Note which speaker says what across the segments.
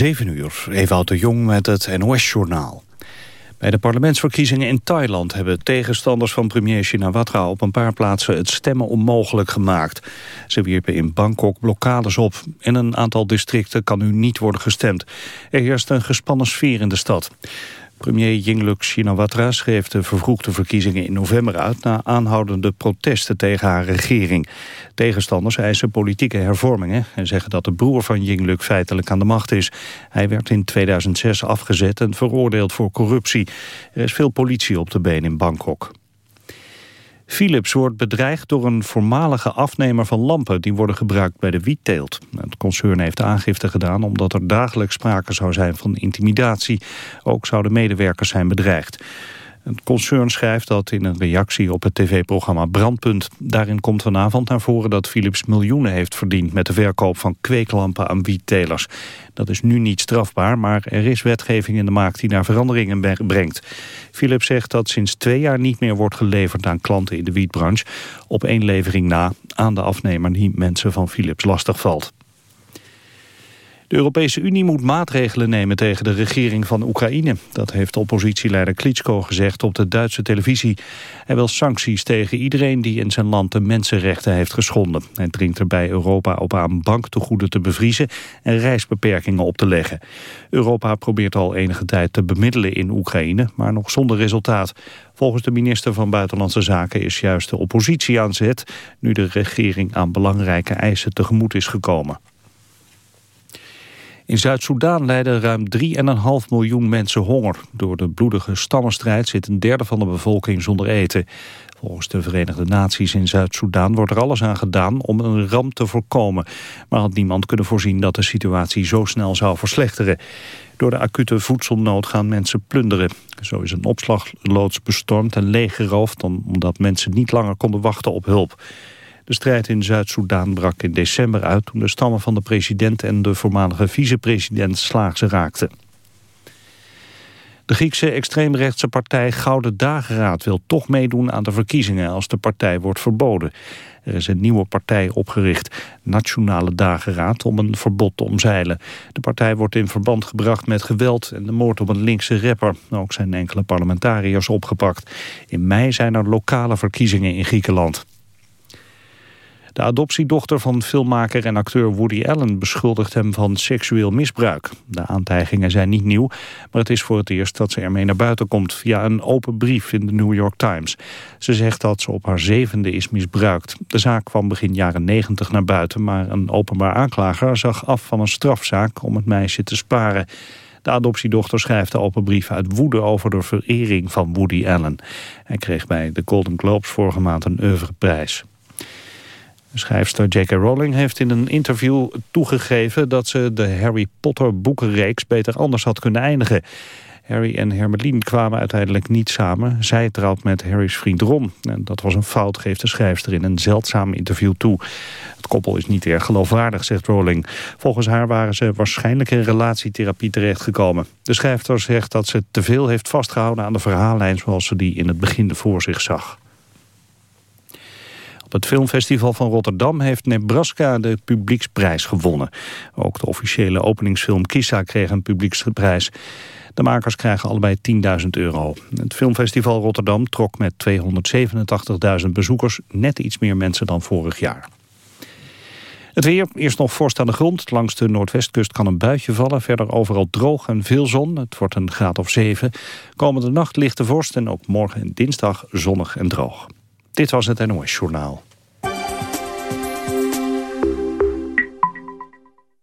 Speaker 1: 7 uur, Ewout de Jong met het NOS-journaal. Bij de parlementsverkiezingen in Thailand hebben tegenstanders van premier Shinawatra op een paar plaatsen het stemmen onmogelijk gemaakt. Ze wierpen in Bangkok blokkades op. In een aantal districten kan nu niet worden gestemd. Er heerst een gespannen sfeer in de stad. Premier Yingluck Shinawatra schreef de vervroegde verkiezingen in november uit... na aanhoudende protesten tegen haar regering. Tegenstanders eisen politieke hervormingen... en zeggen dat de broer van Yingluck feitelijk aan de macht is. Hij werd in 2006 afgezet en veroordeeld voor corruptie. Er is veel politie op de been in Bangkok. Philips wordt bedreigd door een voormalige afnemer van lampen... die worden gebruikt bij de wietteelt. Het concern heeft aangifte gedaan omdat er dagelijks sprake zou zijn van intimidatie. Ook zouden medewerkers zijn bedreigd. Het concern schrijft dat in een reactie op het tv-programma Brandpunt. Daarin komt vanavond naar voren dat Philips miljoenen heeft verdiend... met de verkoop van kweeklampen aan wiettelers. Dat is nu niet strafbaar, maar er is wetgeving in de maak... die naar veranderingen brengt. Philips zegt dat sinds twee jaar niet meer wordt geleverd aan klanten in de wietbranche... op één levering na aan de afnemer die mensen van Philips lastig valt. De Europese Unie moet maatregelen nemen tegen de regering van Oekraïne. Dat heeft oppositieleider Klitschko gezegd op de Duitse televisie. Hij wil sancties tegen iedereen die in zijn land de mensenrechten heeft geschonden. Hij dringt er bij Europa op aan banktegoeden te bevriezen en reisbeperkingen op te leggen. Europa probeert al enige tijd te bemiddelen in Oekraïne, maar nog zonder resultaat. Volgens de minister van Buitenlandse Zaken is juist de oppositie aan zet... nu de regering aan belangrijke eisen tegemoet is gekomen. In Zuid-Soedan lijden ruim 3,5 miljoen mensen honger. Door de bloedige stammenstrijd zit een derde van de bevolking zonder eten. Volgens de Verenigde Naties in Zuid-Soedan wordt er alles aan gedaan om een ramp te voorkomen. Maar had niemand kunnen voorzien dat de situatie zo snel zou verslechteren. Door de acute voedselnood gaan mensen plunderen. Zo is een opslagloods bestormd en leeggeroofd omdat mensen niet langer konden wachten op hulp. De strijd in Zuid-Soedan brak in december uit... toen de stammen van de president en de voormalige vicepresident slaags raakten. De Griekse extreemrechtse partij Gouden Dageraad wil toch meedoen aan de verkiezingen als de partij wordt verboden. Er is een nieuwe partij opgericht, Nationale Dageraad, om een verbod te omzeilen. De partij wordt in verband gebracht met geweld en de moord op een linkse rapper. Ook zijn enkele parlementariërs opgepakt. In mei zijn er lokale verkiezingen in Griekenland. De adoptiedochter van filmmaker en acteur Woody Allen beschuldigt hem van seksueel misbruik. De aantijgingen zijn niet nieuw, maar het is voor het eerst dat ze ermee naar buiten komt via een open brief in de New York Times. Ze zegt dat ze op haar zevende is misbruikt. De zaak kwam begin jaren negentig naar buiten, maar een openbaar aanklager zag af van een strafzaak om het meisje te sparen. De adoptiedochter schrijft de open brief uit woede over de verering van Woody Allen. Hij kreeg bij de Golden Globes vorige maand een oeuvreprijs. Schrijfster J.K. Rowling heeft in een interview toegegeven... dat ze de Harry Potter boekenreeks beter anders had kunnen eindigen. Harry en Hermeline kwamen uiteindelijk niet samen. Zij trouwt met Harry's vriend Ron. En dat was een fout, geeft de schrijfster in een zeldzaam interview toe. Het koppel is niet erg geloofwaardig, zegt Rowling. Volgens haar waren ze waarschijnlijk in relatietherapie terechtgekomen. De schrijfster zegt dat ze te veel heeft vastgehouden aan de verhaallijn... zoals ze die in het begin voor zich zag. Op het filmfestival van Rotterdam heeft Nebraska de publieksprijs gewonnen. Ook de officiële openingsfilm Kissa kreeg een publieksprijs. De makers krijgen allebei 10.000 euro. Het filmfestival Rotterdam trok met 287.000 bezoekers net iets meer mensen dan vorig jaar. Het weer, eerst nog vorst aan de grond. Langs de noordwestkust kan een buitje vallen. Verder overal droog en veel zon. Het wordt een graad of 7. Komende nacht lichte vorst en ook morgen en dinsdag zonnig en droog. Dit was het NOS Journaal.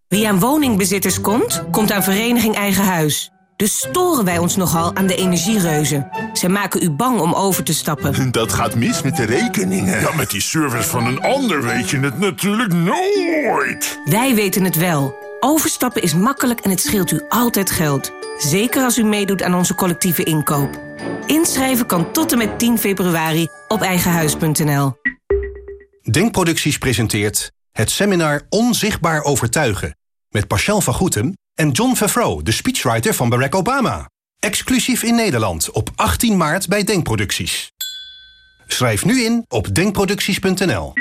Speaker 2: Wie aan woningbezitters komt, komt aan Vereniging Eigen Huis. Dus storen wij ons nogal aan de energiereuzen. Zij maken u bang om over te stappen.
Speaker 3: Dat gaat mis met de rekeningen.
Speaker 4: Ja, met die service van een ander weet je het natuurlijk nooit.
Speaker 2: Wij weten het wel. Overstappen is makkelijk en het scheelt u altijd geld. Zeker als u meedoet aan onze collectieve inkoop. Inschrijven kan tot en met 10 februari op eigenhuis.nl.
Speaker 5: Denkproducties presenteert het seminar Onzichtbaar Overtuigen... met Pascal van Goetem en John Favreau, de speechwriter van Barack Obama. Exclusief in Nederland op 18 maart bij Denkproducties. Schrijf nu in op denkproducties.nl.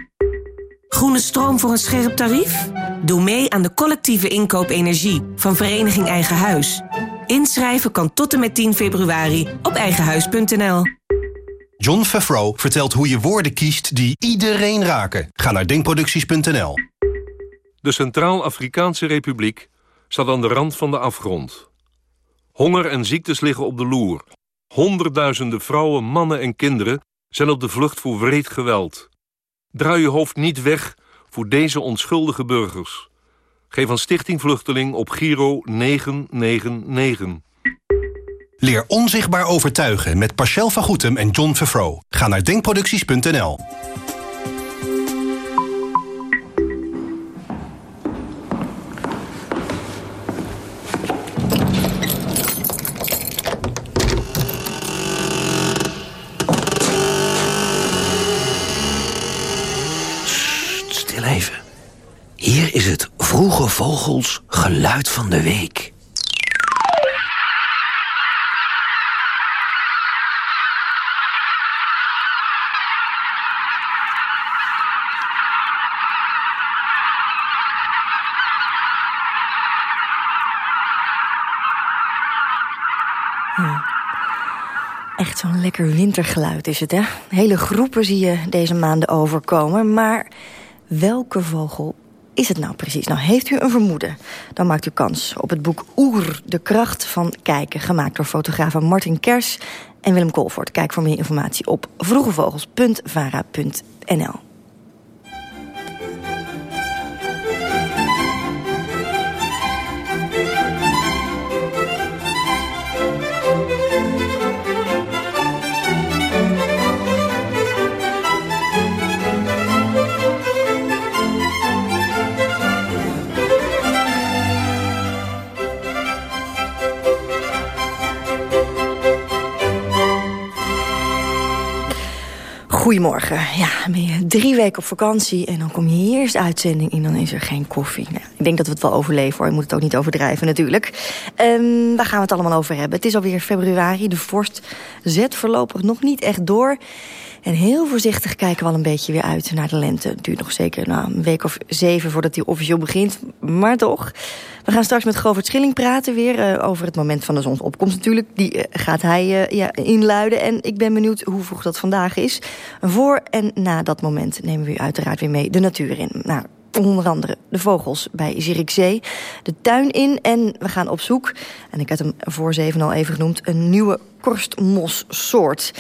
Speaker 2: Groene stroom voor een scherp tarief? Doe mee aan de collectieve inkoop energie van Vereniging Eigen Huis. Inschrijven kan tot en met 10 februari op eigenhuis.nl.
Speaker 5: John Favreau vertelt hoe je woorden kiest die iedereen raken. Ga naar denkproducties.nl.
Speaker 6: De Centraal-Afrikaanse Republiek staat aan de rand van de afgrond. Honger en ziektes liggen op de loer. Honderdduizenden vrouwen, mannen en kinderen zijn op de vlucht voor wreed geweld. Draai je hoofd niet weg voor deze onschuldige burgers. Geef aan Stichting Vluchteling op Giro 999.
Speaker 5: Leer onzichtbaar overtuigen met Pascal van Goetem en John Favreau. Ga naar denkproducties.nl.
Speaker 7: Vogels Geluid van de Week.
Speaker 8: Echt zo'n lekker wintergeluid is het, hè? Hele groepen zie je deze maanden overkomen. Maar welke vogel is het nou precies? Nou, heeft u een vermoeden? Dan maakt u kans op het boek Oer, de kracht van kijken... gemaakt door fotografen Martin Kers en Willem Kolvoort. Kijk voor meer informatie op vroegevogels.vara.nl. Goedemorgen. Ja, ben je drie weken op vakantie en dan kom je eerst uitzending en dan is er geen koffie. Nou, ik denk dat we het wel overleven hoor, je moet het ook niet overdrijven natuurlijk. Um, waar gaan we het allemaal over hebben? Het is alweer februari, de vorst zet voorlopig nog niet echt door. En heel voorzichtig kijken we al een beetje weer uit naar de lente. Het duurt nog zeker nou, een week of zeven voordat die officieel begint. Maar toch. We gaan straks met Govert Schilling praten weer uh, over het moment van de zonsopkomst natuurlijk. Die uh, gaat hij uh, ja, inluiden. En ik ben benieuwd hoe vroeg dat vandaag is. Voor en na dat moment nemen we u uiteraard weer mee de natuur in. Nou, onder andere de vogels bij Zierikzee, de tuin in en we gaan op zoek, en ik had hem voor zeven al even genoemd, een nieuwe korstmossoort.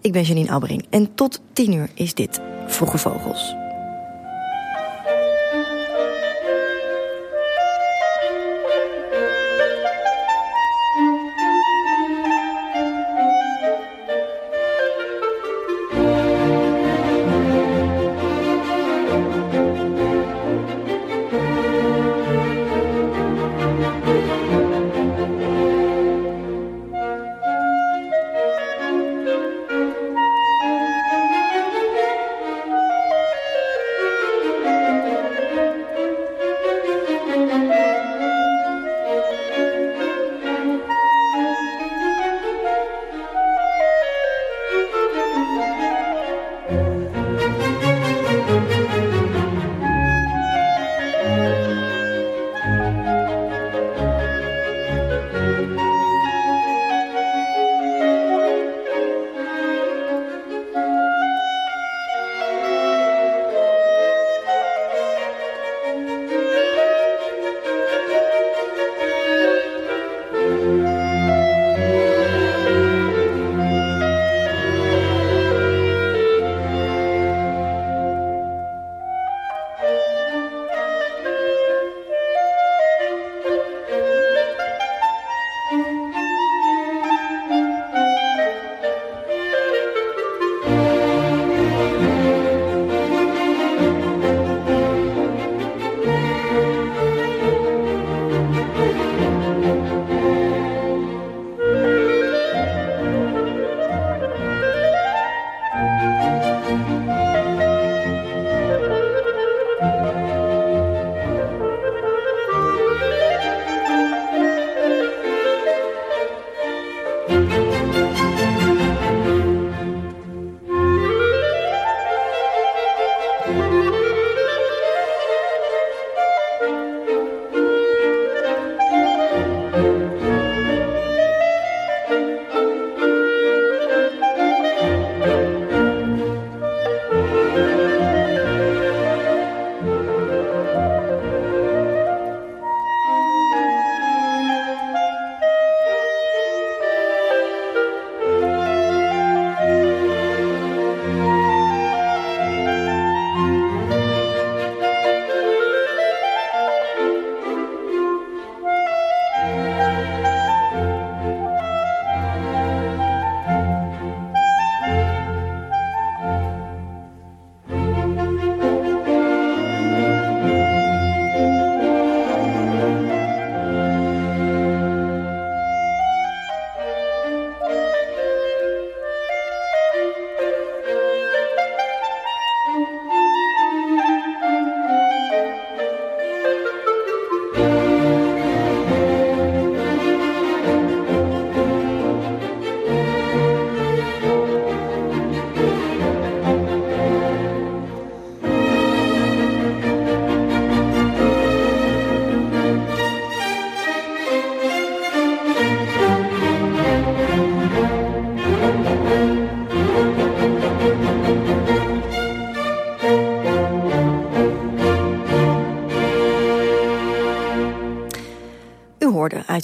Speaker 8: Ik ben Janine Albering en tot tien uur is dit Vroege Vogels.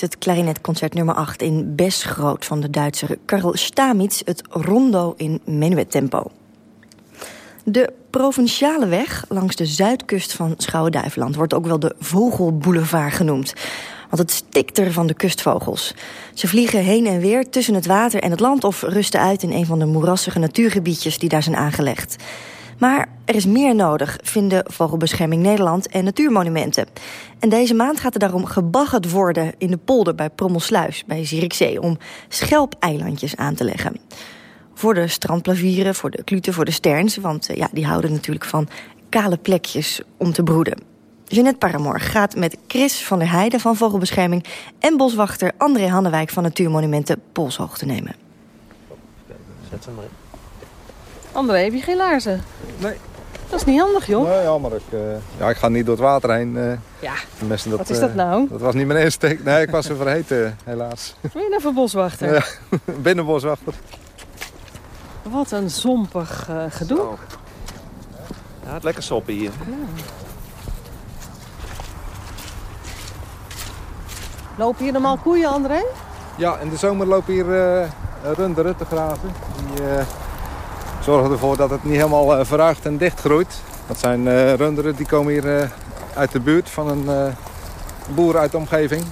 Speaker 8: Het klarinetconcert nummer 8 in Besgroot van de Duitser Karl Stamitz het rondo in menuettempo. De provinciale weg langs de zuidkust van Schouwen-Duiveland wordt ook wel de Vogelboulevard genoemd. Want het stikt er van de kustvogels. Ze vliegen heen en weer tussen het water en het land of rusten uit in een van de moerassige natuurgebiedjes die daar zijn aangelegd. Maar er is meer nodig, vinden Vogelbescherming Nederland en Natuurmonumenten. En deze maand gaat er daarom gebaggerd worden in de polder bij Prommelsluis, bij Zierikzee, om schelpeilandjes aan te leggen. Voor de strandplavieren, voor de kluten, voor de sterns, want eh, ja, die houden natuurlijk van kale plekjes om te broeden. Jeanette Paramoor gaat met Chris van der Heijden van Vogelbescherming... en boswachter André Hannewijk van Natuurmonumenten polshoogte nemen.
Speaker 9: Zet ze maar.
Speaker 10: André, heb je geen laarzen?
Speaker 11: Nee.
Speaker 10: Dat is niet handig, joh.
Speaker 11: Nee, jammer. Ik, uh, ja, ik ga niet door het water heen. Uh,
Speaker 10: ja,
Speaker 11: mensen, dat,
Speaker 10: wat is dat nou?
Speaker 11: Uh, dat was niet mijn eerste steek. Nee, ik was er vergeten, helaas.
Speaker 10: Ben je nou voor boswachter?
Speaker 11: Ja, binnenboswachter.
Speaker 10: Wat een zompig gedoe. Zo.
Speaker 9: Ja, het lekker soppen hier. Ja.
Speaker 10: Lopen hier normaal koeien, André?
Speaker 11: Ja, in de zomer lopen hier runderen te grazen. Die zorgen ervoor dat het niet helemaal uh, verruigd en dicht groeit. Dat zijn uh, runderen die komen hier uh, uit de buurt van een boer uit de omgeving.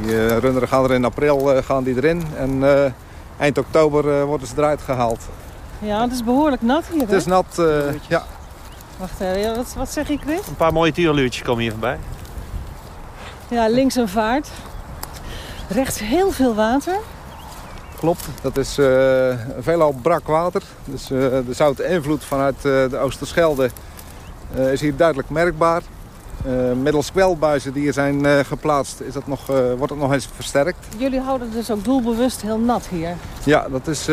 Speaker 11: Die runderen gaan er in april gaan die erin en eind oktober worden ze eruit gehaald.
Speaker 10: Ja, het is behoorlijk nat hier.
Speaker 11: Het is nat, ja.
Speaker 10: Wacht even, wat, wat zeg je Chris?
Speaker 9: Een paar mooie tierluurtjes komen hier voorbij.
Speaker 10: Ja, links een vaart. Rechts heel veel water
Speaker 11: klopt. Dat is uh, veelal brak water. Dus uh, de zoute invloed vanuit uh, de Oosterschelde is hier duidelijk merkbaar. middels kwelbuizen die hier zijn geplaatst is dat nog, wordt het nog eens versterkt.
Speaker 10: Jullie houden dus ook doelbewust heel nat hier?
Speaker 11: Ja, dat is,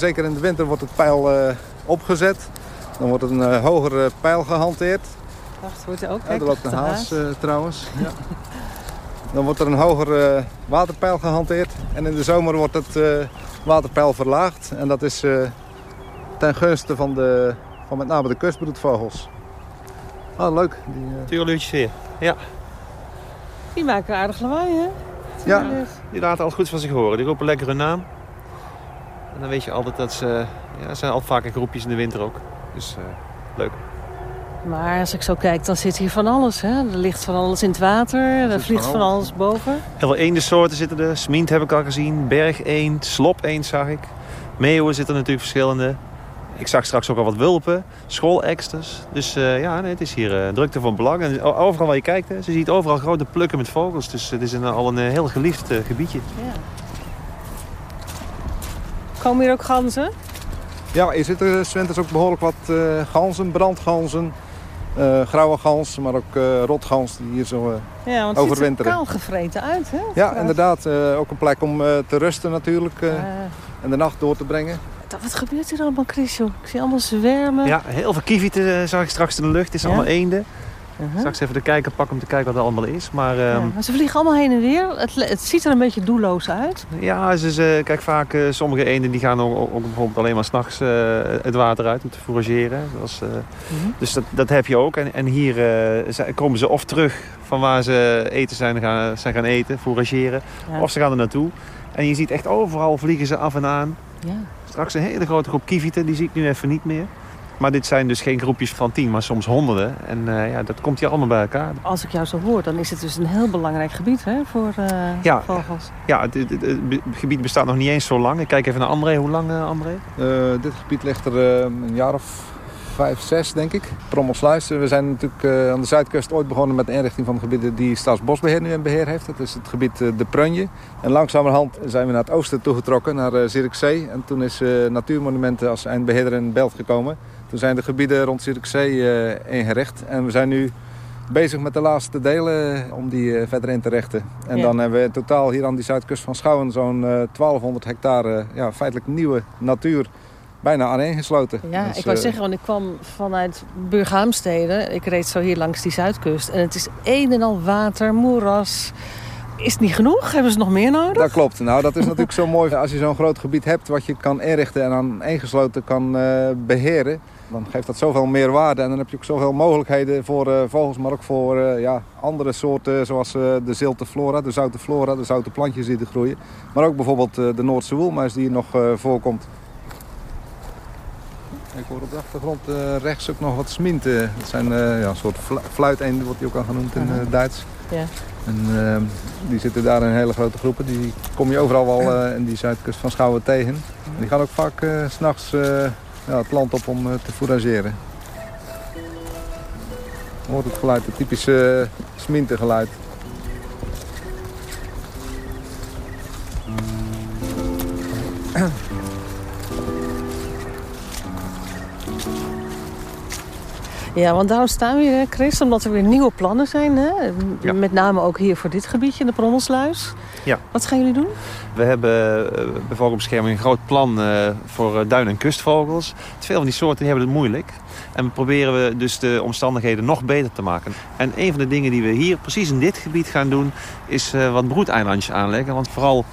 Speaker 11: zeker in de winter wordt het pijl opgezet. Dan wordt een hogere pijl gehanteerd.
Speaker 10: Wacht, wordt er ook?
Speaker 11: Ja, er loopt een haas, haas trouwens. Ja. Dan wordt er een hoger uh, waterpeil gehanteerd. En in de zomer wordt het uh, waterpeil verlaagd. En dat is uh, ten gunste van, de, van met name de kustbroedvogels. Oh, leuk.
Speaker 9: Die, Tuurluurtjes hier, ja.
Speaker 10: Die maken aardig lawaai, hè?
Speaker 11: Ja.
Speaker 9: Die laten al goed van zich horen. Die roepen lekker hun naam. En dan weet je altijd dat ze... Ja, zijn al vaak in groepjes in de winter ook. Dus leuk.
Speaker 10: Maar als ik zo kijk, dan zit hier van alles. Hè? Er ligt van alles in het water, er vliegt van alles boven.
Speaker 9: Heel veel eendensoorten zitten er. Smient heb ik al gezien, bergeend, slopeend zag ik. Meeuwen zitten natuurlijk verschillende. Ik zag straks ook al wat wulpen, schooleksters. Dus uh, ja, nee, het is hier uh, drukte van belang. En overal waar je kijkt, hè, ze ziet overal grote plukken met vogels. Dus het is een, al een heel geliefd uh, gebiedje. Ja.
Speaker 10: Komen hier ook ganzen?
Speaker 11: Ja, hier zitten zwinters ook behoorlijk wat ganzen, brandganzen. Uh, grauwe gans, maar ook uh, rotgans die hier zo uh,
Speaker 10: ja, want
Speaker 11: overwinteren.
Speaker 10: het ziet er kaal gevreten uit, hè?
Speaker 11: Ja, inderdaad. ook een plek om te rusten natuurlijk en de nacht door te brengen.
Speaker 10: Wat gebeurt hier allemaal, Chris? Ik zie allemaal zwermen.
Speaker 9: Ja, heel veel kievieten zag ik straks in de lucht. Het is allemaal eenden. -huh. Straks even de kijker pakken om te kijken wat er allemaal is. Maar, um... ja,
Speaker 10: maar ze vliegen allemaal heen en weer. Het, het, ziet er een beetje doelloos uit.
Speaker 9: Ja, ze, ze, kijk vaak uh, sommige eenden die gaan ook, ook bijvoorbeeld alleen maar s'nachts uh, het water uit om te fourageren. Zoals, uh, uh -huh. Dus dat, dat heb je ook. En, en hier komen ze of terug van waar ze eten zijn gaan, zijn gaan eten, fourageren. Ja. Of ze gaan er naartoe. En je ziet echt overal vliegen ze af en aan.
Speaker 10: Ja.
Speaker 9: Straks een hele grote groep kievieten, die zie ik nu even niet meer. Maar dit zijn dus geen groepjes van tien, maar soms honderden. En uh, ja, dat komt hier allemaal bij elkaar.
Speaker 10: Als ik jou zo hoor, dan is het dus een heel belangrijk gebied hè, voor uh,
Speaker 9: ja,
Speaker 10: vogels.
Speaker 9: Ja, het, het, het, het, gebied bestaat nog niet eens zo lang. Ik kijk even naar André. Hoe lang, uh, André?
Speaker 11: dit gebied ligt er een jaar of vijf, zes, denk ik. Prommelsluis. We zijn natuurlijk aan de zuidkust ooit begonnen met de inrichting van gebieden die Staatsbosbeheer nu in beheer heeft. Dat is het gebied De Prunje. En langzamerhand zijn we naar het oosten toegetrokken, naar Zierikzee. En toen is Natuurmonumenten als eindbeheerder in beeld gekomen. Toen zijn de gebieden rond Zierikzee uh, ingericht. En we zijn nu bezig met de laatste delen om die uh, verder in te richten. En ja. dan hebben we in totaal hier aan die zuidkust van Schouwen zo'n uh, 1200 hectare ja, feitelijk nieuwe natuur bijna aaneengesloten.
Speaker 10: Ja, dus, ik wou zeggen, want ik kwam vanuit Burghaamstede. Ik reed zo hier langs die zuidkust. En het is een en al water, moeras. Is het niet genoeg? Hebben ze nog meer nodig?
Speaker 11: Dat klopt. Nou, dat is natuurlijk zo mooi als je zo'n groot gebied hebt... wat je kan inrichten en aan ingesloten kan uh, beheren Dan geeft dat zoveel meer waarde en dan heb je ook zoveel mogelijkheden voor uh, vogels, maar ook voor uh, ja, andere soorten zoals uh, de zilte flora, de zoute flora, de zoute plantjes die er groeien. Maar ook bijvoorbeeld de Noordse woelmuis die hier nog voorkomt. Ik hoor op de achtergrond rechts ook nog wat sminten. Dat zijn ja, een soort fluiteenden, wordt die ook al genoemd in Duits. Ja. En ehm, die zitten daar in hele grote groepen. Die kom je overal wel in die zuidkust van Schouwen tegen. En die gaan ook vaak s s'nachts ja, het land op om te fourageren. Hoort het geluid, het typische smintegeluid.
Speaker 10: Ja, want daarom staan we hier, Chris, omdat er weer nieuwe plannen zijn. Hè? Met name ook hier voor dit gebiedje, de Prommelsluis. Ja. Wat gaan jullie doen?
Speaker 9: We hebben uh, bij vogelbescherming een groot plan uh, voor uh, duin- en kustvogels. Veel van die soorten die hebben het moeilijk. En we proberen we dus de omstandigheden nog beter te maken. En een van de dingen die we hier precies in dit gebied gaan doen... is wat broedeilandjes aanleggen. Want vooral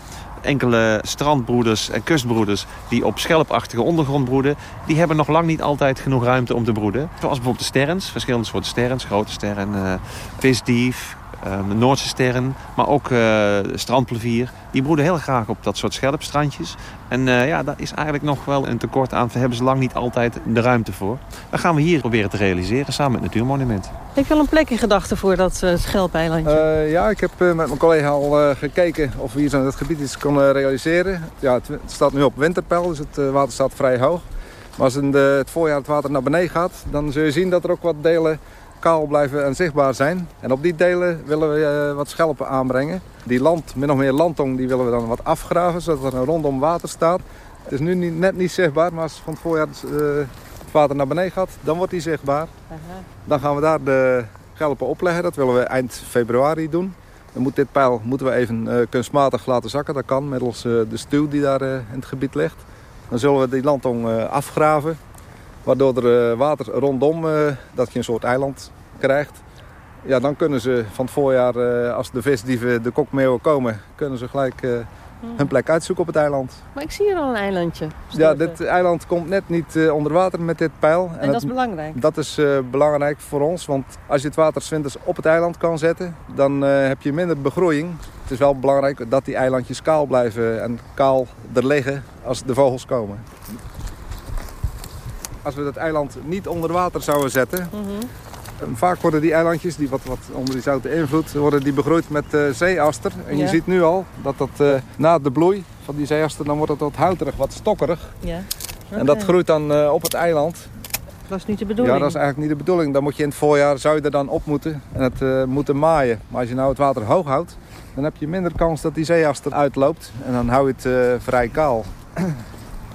Speaker 9: enkele strandbroeders en kustbroeders die op schelpachtige ondergrond broeden... die hebben nog lang niet altijd genoeg ruimte om te broeden. Zoals bijvoorbeeld de sterns, verschillende soorten sterns, grote sterren, visdief, uh, Noordse sterren, maar ook uh, strandplevier. Die broeden heel graag op dat soort schelpstrandjes. En uh, ja, daar is eigenlijk nog wel een tekort aan. Daar hebben ze lang niet altijd de ruimte voor. Dat gaan we hier proberen te realiseren samen met Natuurmonument.
Speaker 10: Heb je al een plek in gedachten voor dat uh, schelpeilandje?
Speaker 11: ja, ik heb met mijn collega al gekeken of we hier zo het gebied iets kunnen realiseren. Ja, het, het, staat nu op winterpeil, dus het water staat vrij hoog. Maar als in de, het voorjaar het water naar beneden gaat, dan zul je zien dat er ook wat delen kaal blijven en zichtbaar zijn. En op die delen willen we uh, wat schelpen aanbrengen. Die land, min of meer landtong, die willen we dan wat afgraven, zodat er een rondom water staat. Het is nu niet, net niet zichtbaar, maar als van het voorjaar uh, het water naar beneden gaat, dan wordt die zichtbaar. Aha. Dan gaan we daar de schelpen opleggen. Dat willen we eind februari doen. Dan moet dit pijl moeten we even uh, kunstmatig laten zakken. Dat kan middels de stuw die daar in het gebied ligt. Dan zullen we die landtong afgraven. Waardoor er water rondom, dat je een soort eiland krijgt. Ja, dan kunnen ze van het voorjaar, eh, als de visdieven, de kokmeeuwen komen... kunnen ze gelijk uh, hun plek uitzoeken op het eiland.
Speaker 10: Maar ik zie hier al een eilandje.
Speaker 11: Ja, dit eiland komt net niet uh, onder water met dit pijl.
Speaker 10: En, en dat is belangrijk?
Speaker 11: Dat is belangrijk voor ons, want als je het water winters op het eiland kan zetten... dan heb je minder begroeiing. Het is wel belangrijk dat die eilandjes kaal blijven en kaal er liggen als de vogels komen. Als we dat eiland niet onder water zouden zetten... Mhm. Vaak worden die eilandjes, die wat, wat onder die zoute invloed, worden die begroeid met uh, zeeaster. En je ziet nu al dat dat uh, na de bloei van die zeeaster, dan wordt het wat houterig, wat stokkerig. Ja. En dat groeit dan uh, op het eiland.
Speaker 10: Dat is niet de bedoeling?
Speaker 11: Ja, dat is eigenlijk niet de bedoeling. Dan moet je in het voorjaar, zou je er dan op moeten en het moeten maaien. Maar als je nou het water hoog houdt, dan heb je minder kans dat die zeeaster uitloopt. En dan hou je het vrij kaal.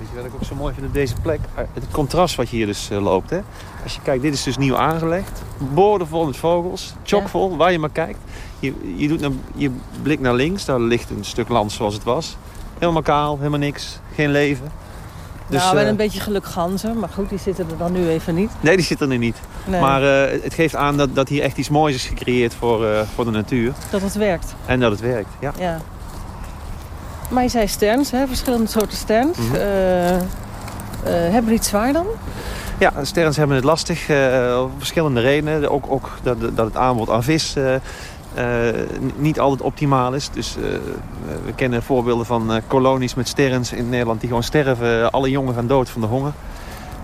Speaker 9: Weet je wat ik ook zo mooi vind op deze plek? Het contrast wat je hier dus loopt. Hè? Als je kijkt, dit is dus nieuw aangelegd. Boordevol met vogels, chockvol, waar je maar kijkt. Je, je, doet naar, je blik naar links, daar ligt een stuk land zoals het was. Helemaal kaal, helemaal niks, geen leven.
Speaker 10: Dus, nou, wel een beetje geluk ganzen, maar goed, die zitten er dan nu even niet.
Speaker 9: Nee, die zitten er niet. Maar uh, het geeft aan dat, dat hier echt iets moois is gecreëerd voor, uh, voor de natuur.
Speaker 10: Dat het werkt.
Speaker 9: En dat het werkt, ja. ja.
Speaker 10: Maar je zei sterns, hè? verschillende soorten sterns. Mm -hmm. uh, hebben we iets zwaar dan?
Speaker 9: Ja, sterns hebben het lastig. Uh, om verschillende redenen. Ook, ook dat, dat het aanbod aan vis uh, uh, niet altijd optimaal is. Dus we kennen voorbeelden van kolonies met sterns in Nederland die gewoon sterven. Alle jongen gaan dood van de honger.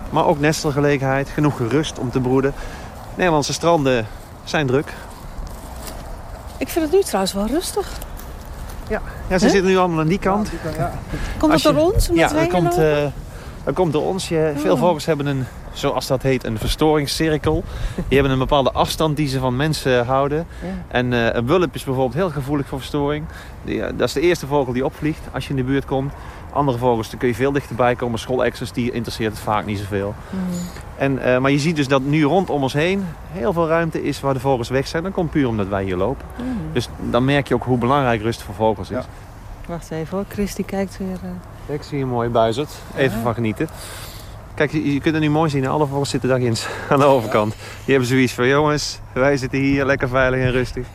Speaker 9: Maar ook nestelgelegenheid, genoeg rust om te broeden. Nederlandse stranden zijn druk.
Speaker 10: Ik vind het nu trouwens wel rustig.
Speaker 9: Ja, ja ze huh? zitten nu allemaal aan die kant. Ja.
Speaker 10: Komt het door ons?
Speaker 9: Ja, dat komt, dat komt door ons. Je, veel oh. vogels hebben een zoals dat heet, een verstoringscirkel. Die hebben een bepaalde afstand die ze van mensen houden. Ja. En uh, een wulp is bijvoorbeeld heel gevoelig voor verstoring. Die, uh, dat is de eerste vogel die opvliegt als je in de buurt komt. Andere vogels, daar kun je veel dichterbij komen. Schoolexers, die interesseert het vaak niet zoveel. Mm. En, uh, maar je ziet dus dat nu rondom ons heen heel veel ruimte is waar de vogels weg zijn. Dat komt puur omdat wij hier lopen. Mm. Dus dan merk je ook hoe belangrijk rust voor vogels is. Ja.
Speaker 10: Wacht even hoor, Chris die kijkt weer...
Speaker 9: Ik zie een mooie buizerd. Even ja. van genieten. Kijk, je, kunt het nu mooi zien. Alle vogels zitten daar ginds aan de overkant. Die hebben zoiets van, jongens, wij zitten hier lekker veilig en rustig.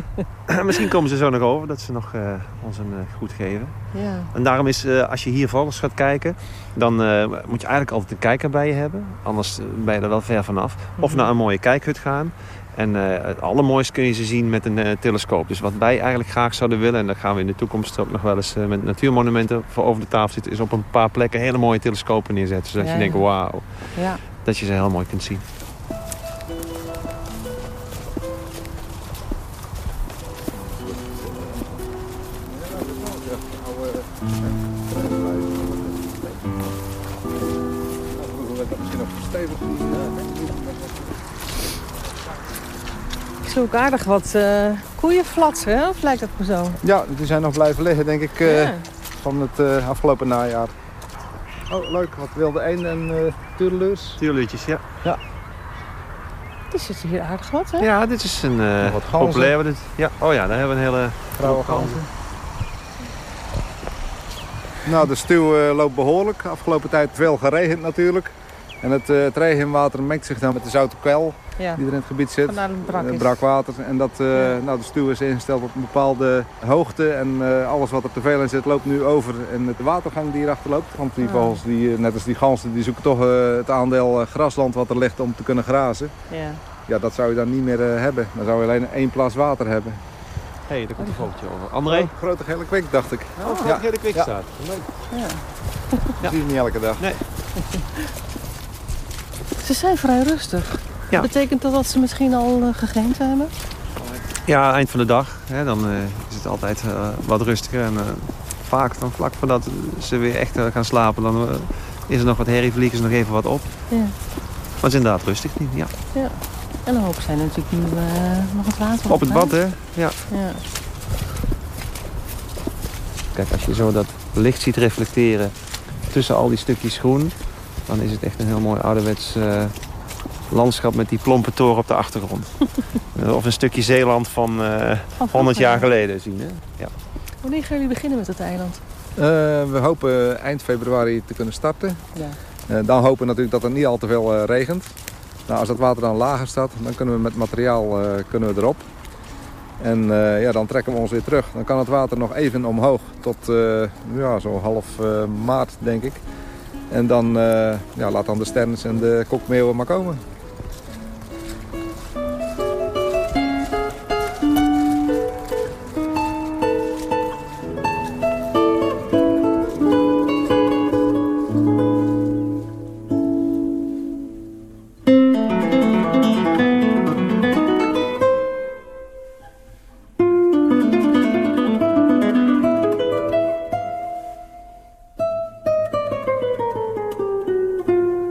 Speaker 9: Misschien komen ze zo nog over, dat ze nog eh, ons een uh, goed geven.
Speaker 10: Ja.
Speaker 9: En daarom is, uh, als je hier vogels gaat kijken... dan moet je eigenlijk altijd een kijker bij je hebben. Anders ben je er wel ver vanaf. Of naar een mooie kijkhut gaan. En uh, het allermooiste kun je ze zien met een uh, telescoop. Dus wat wij eigenlijk graag zouden willen... en daar gaan we in de toekomst ook nog wel eens uh, met natuurmonumenten voor over de tafel zitten... is op een paar plekken hele mooie telescopen neerzetten. Zodat
Speaker 10: Ja,
Speaker 9: je denkt, wauw,
Speaker 10: Ja.
Speaker 9: dat je ze heel mooi kunt zien.
Speaker 10: Ook aardig wat eh koeien flatsen, hè? Of lijkt dat me zo?
Speaker 11: Ja, die zijn nog blijven liggen, denk ik, eh,
Speaker 10: Ja.
Speaker 11: van het eh, afgelopen najaar. Oh, leuk. Wat wilde één en uh, tuurleurs.
Speaker 9: Ja.
Speaker 11: Ja.
Speaker 10: Die zitten hier aardig wat, hè?
Speaker 9: Ja, dit is een uh,
Speaker 11: Nog wat ganzen.
Speaker 9: populair. Dit, ja. Oh ja, daar hebben we een hele...
Speaker 11: Grauwe ganzen. Nou, de stuw eh, loopt behoorlijk. Afgelopen tijd veel geregend natuurlijk. En het, eh, het regenwater mengt zich dan met de zoute kwel
Speaker 10: Ja.
Speaker 11: die er in het gebied zit.
Speaker 10: Brak
Speaker 11: Eh, brakwater. En dat, eh, nou, de stuw is ingesteld op een bepaalde hoogte. En eh, alles wat er te veel in zit loopt nu over in de watergang die hierachter loopt. Want die
Speaker 10: Ah.
Speaker 11: vogels, die, net als die ganzen, die zoeken toch het aandeel grasland wat er ligt om te kunnen grazen.
Speaker 10: Ja.
Speaker 11: Ja, dat zou je dan niet meer eh, hebben. Dan zou je alleen één plas water hebben.
Speaker 9: Hé, hey, daar komt een vogeltje over. André?
Speaker 11: Oh, grote gele kwik, dacht ik.
Speaker 9: Oh,
Speaker 11: Ja.
Speaker 9: ja. hele kwik
Speaker 11: Ja.
Speaker 9: staat. Leuk.
Speaker 10: Ja.
Speaker 11: Dat zie je niet elke dag.
Speaker 9: Nee.
Speaker 10: Ze zijn vrij rustig.
Speaker 9: Ja.
Speaker 10: Betekent dat dat ze misschien al uh, gegeten hebben?
Speaker 9: Ja, eind van de dag. Hè, dan uh, is het altijd uh, wat rustiger. En vaak dan vlak voordat ze weer echt gaan slapen... dan is er nog wat herrie, vliegen ze nog even wat op.
Speaker 10: Ja.
Speaker 9: Maar het is inderdaad rustig nu, ja.
Speaker 10: ja. En dan hopen zij natuurlijk nu nog het water
Speaker 9: op. het bad, hè? Ja.
Speaker 10: ja.
Speaker 9: Kijk, als je zo dat licht ziet reflecteren tussen al die stukjes groen... dan is het echt een heel mooi ouderwets landschap met die plompe toren op de achtergrond. of een stukje Zeeland van, uh,
Speaker 10: van
Speaker 9: 100 jaar geleden zien. Hè? Ja.
Speaker 10: Wanneer gaan jullie beginnen met het eiland?
Speaker 11: Uh, we hopen eind februari te kunnen starten.
Speaker 10: Ja.
Speaker 11: Uh, dan hopen we natuurlijk dat er niet al te veel uh, regent. Nou, als dat water dan lager staat, dan kunnen we met materiaal kunnen we erop. En ja, dan trekken we ons weer terug. Dan kan het water nog even omhoog tot ja, zo half maart, denk ik. En dan ja, laat dan de sterns en de kokmeeuwen maar komen.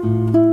Speaker 8: U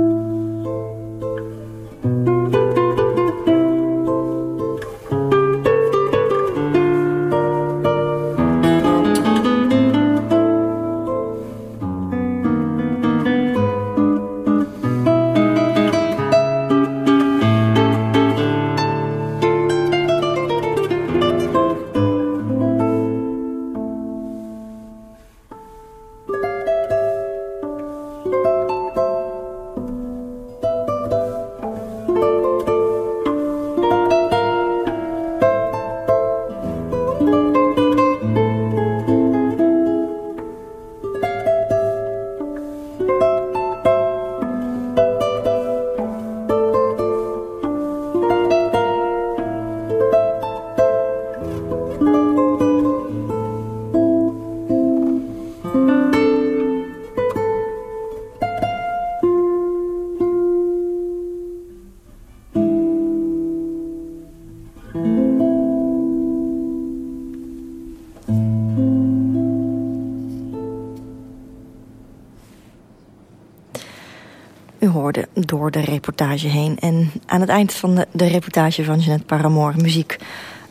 Speaker 8: reportage heen. En aan het eind van de, de reportage van Jeanette Paramore... muziek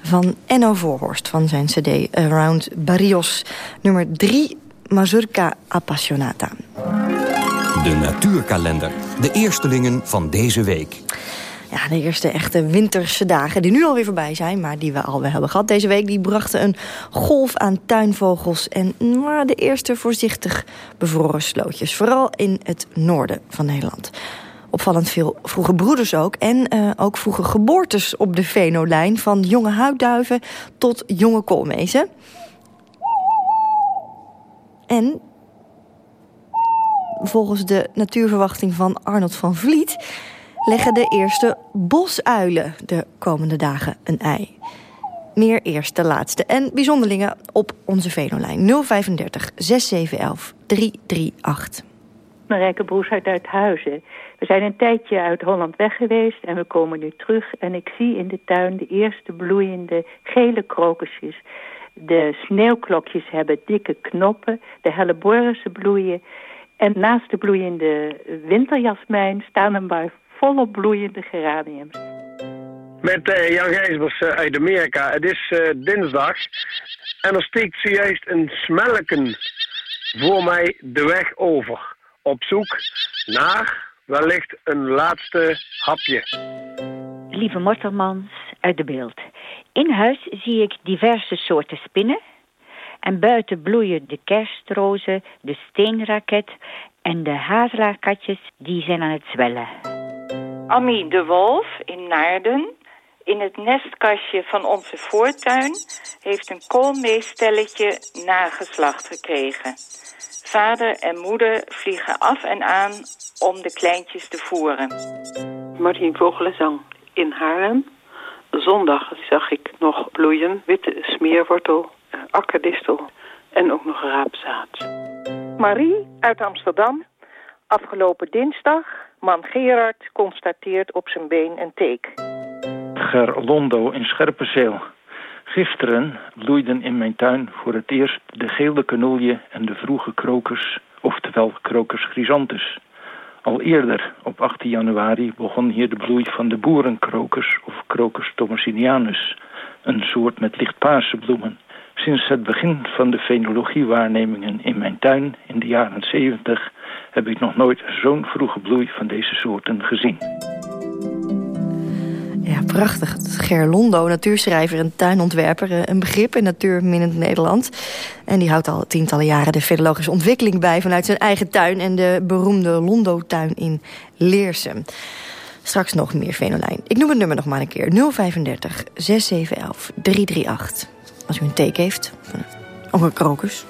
Speaker 8: van Enno Voorhorst van zijn cd Around Barrios. Nummer 3, Mazurka Appassionata.
Speaker 12: De natuurkalender. De eerstelingen van deze week.
Speaker 8: Ja, de eerste echte winterse dagen die nu alweer voorbij zijn... maar die we alweer hebben gehad deze week... die brachten een golf aan tuinvogels... en maar de eerste voorzichtig bevroren slootjes. Vooral in het noorden van Nederland. Opvallend veel vroege broeders ook. En uh, ook vroege geboortes op de venolijn... van jonge huidduiven tot jonge koolmezen. En volgens de natuurverwachting van Arnold van Vliet leggen de eerste bosuilen de komende dagen een ei. Meer eerst de laatste en bijzonderlingen op onze Venolijn 035 6711 338.
Speaker 12: Marijke Broes uit Uithuizen. We zijn een tijdje uit Holland weg geweest en we komen nu terug. En ik zie in de tuin de eerste bloeiende gele krokusjes. De sneeuwklokjes hebben dikke knoppen. De helleborussen bloeien. En naast de bloeiende winterjasmijn staan een paar volop bloeiende geraniums.
Speaker 13: Met uh, Jan Gijsbers uh, uit Amerika. Het is uh, dinsdag en er steekt zojuist een smelken voor mij de weg over. Op zoek naar wellicht een laatste hapje.
Speaker 14: Lieve Mottermans uit de beeld. In huis zie ik diverse soorten spinnen. En buiten bloeien de kerstrozen, de steenraket en de hazelaarkatjes die zijn aan het zwellen.
Speaker 15: Ammie de Wolf in Naarden. In het nestkastje van onze voortuin heeft een koolmeestelletje nageslacht gekregen. Vader en moeder vliegen af en aan om de kleintjes te voeren.
Speaker 16: Martin Vogelenzang in Haarlem. Zondag zag ik nog bloeien, witte smeerwortel, eh, akkerdistel en ook nog raapzaad.
Speaker 17: Marie uit Amsterdam. Afgelopen dinsdag Man Gerard constateert op zijn been een teek.
Speaker 18: Gerlondo in Scherpenzeel. Gisteren bloeiden in mijn tuin voor het eerst de gele kanoelje en de vroege krokers, oftewel crocus chrysanthus. Al eerder, op 18 januari, begon hier de bloei van de boerenkrokus of Crocus thomasinianus, een soort met lichtpaarse bloemen. Sinds het begin van de fenologiewaarnemingen in mijn tuin in de jaren 70 heb ik nog nooit zo'n vroege bloei van deze soorten gezien.
Speaker 8: Prachtig. Gerlondo, natuurschrijver en tuinontwerper. Eh, een begrip in natuurminnend Nederland. En die houdt al tientallen jaren de fenologische ontwikkeling bij... vanuit zijn eigen tuin en de beroemde Londo-tuin in Leersum. Straks nog meer Venolijn. Ik noem het nummer nog maar een keer. 035 6711 338. Als u een teken heeft. Of een krokus.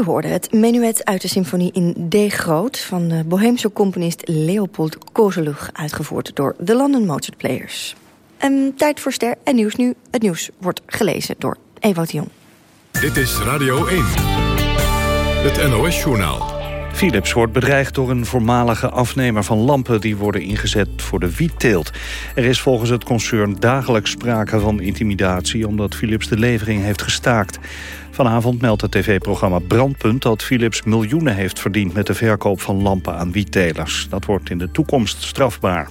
Speaker 8: Hoorde het menuet uit de symfonie in D groot... van de Boheemse componist Leopold Kozelug... uitgevoerd door de London Mozart Players. En tijd voor ster en nieuws nu. Het nieuws wordt gelezen door Ewout Jong.
Speaker 19: Dit is Radio 1. Het NOS-journaal.
Speaker 1: Philips wordt bedreigd door een voormalige afnemer van lampen... die worden ingezet voor de wietteelt. Er is volgens het concern dagelijks sprake van intimidatie... omdat Philips de levering heeft gestaakt. Vanavond meldt het tv-programma Brandpunt dat Philips miljoenen heeft verdiend... met de verkoop van lampen aan wiettelers. Dat wordt in de toekomst strafbaar.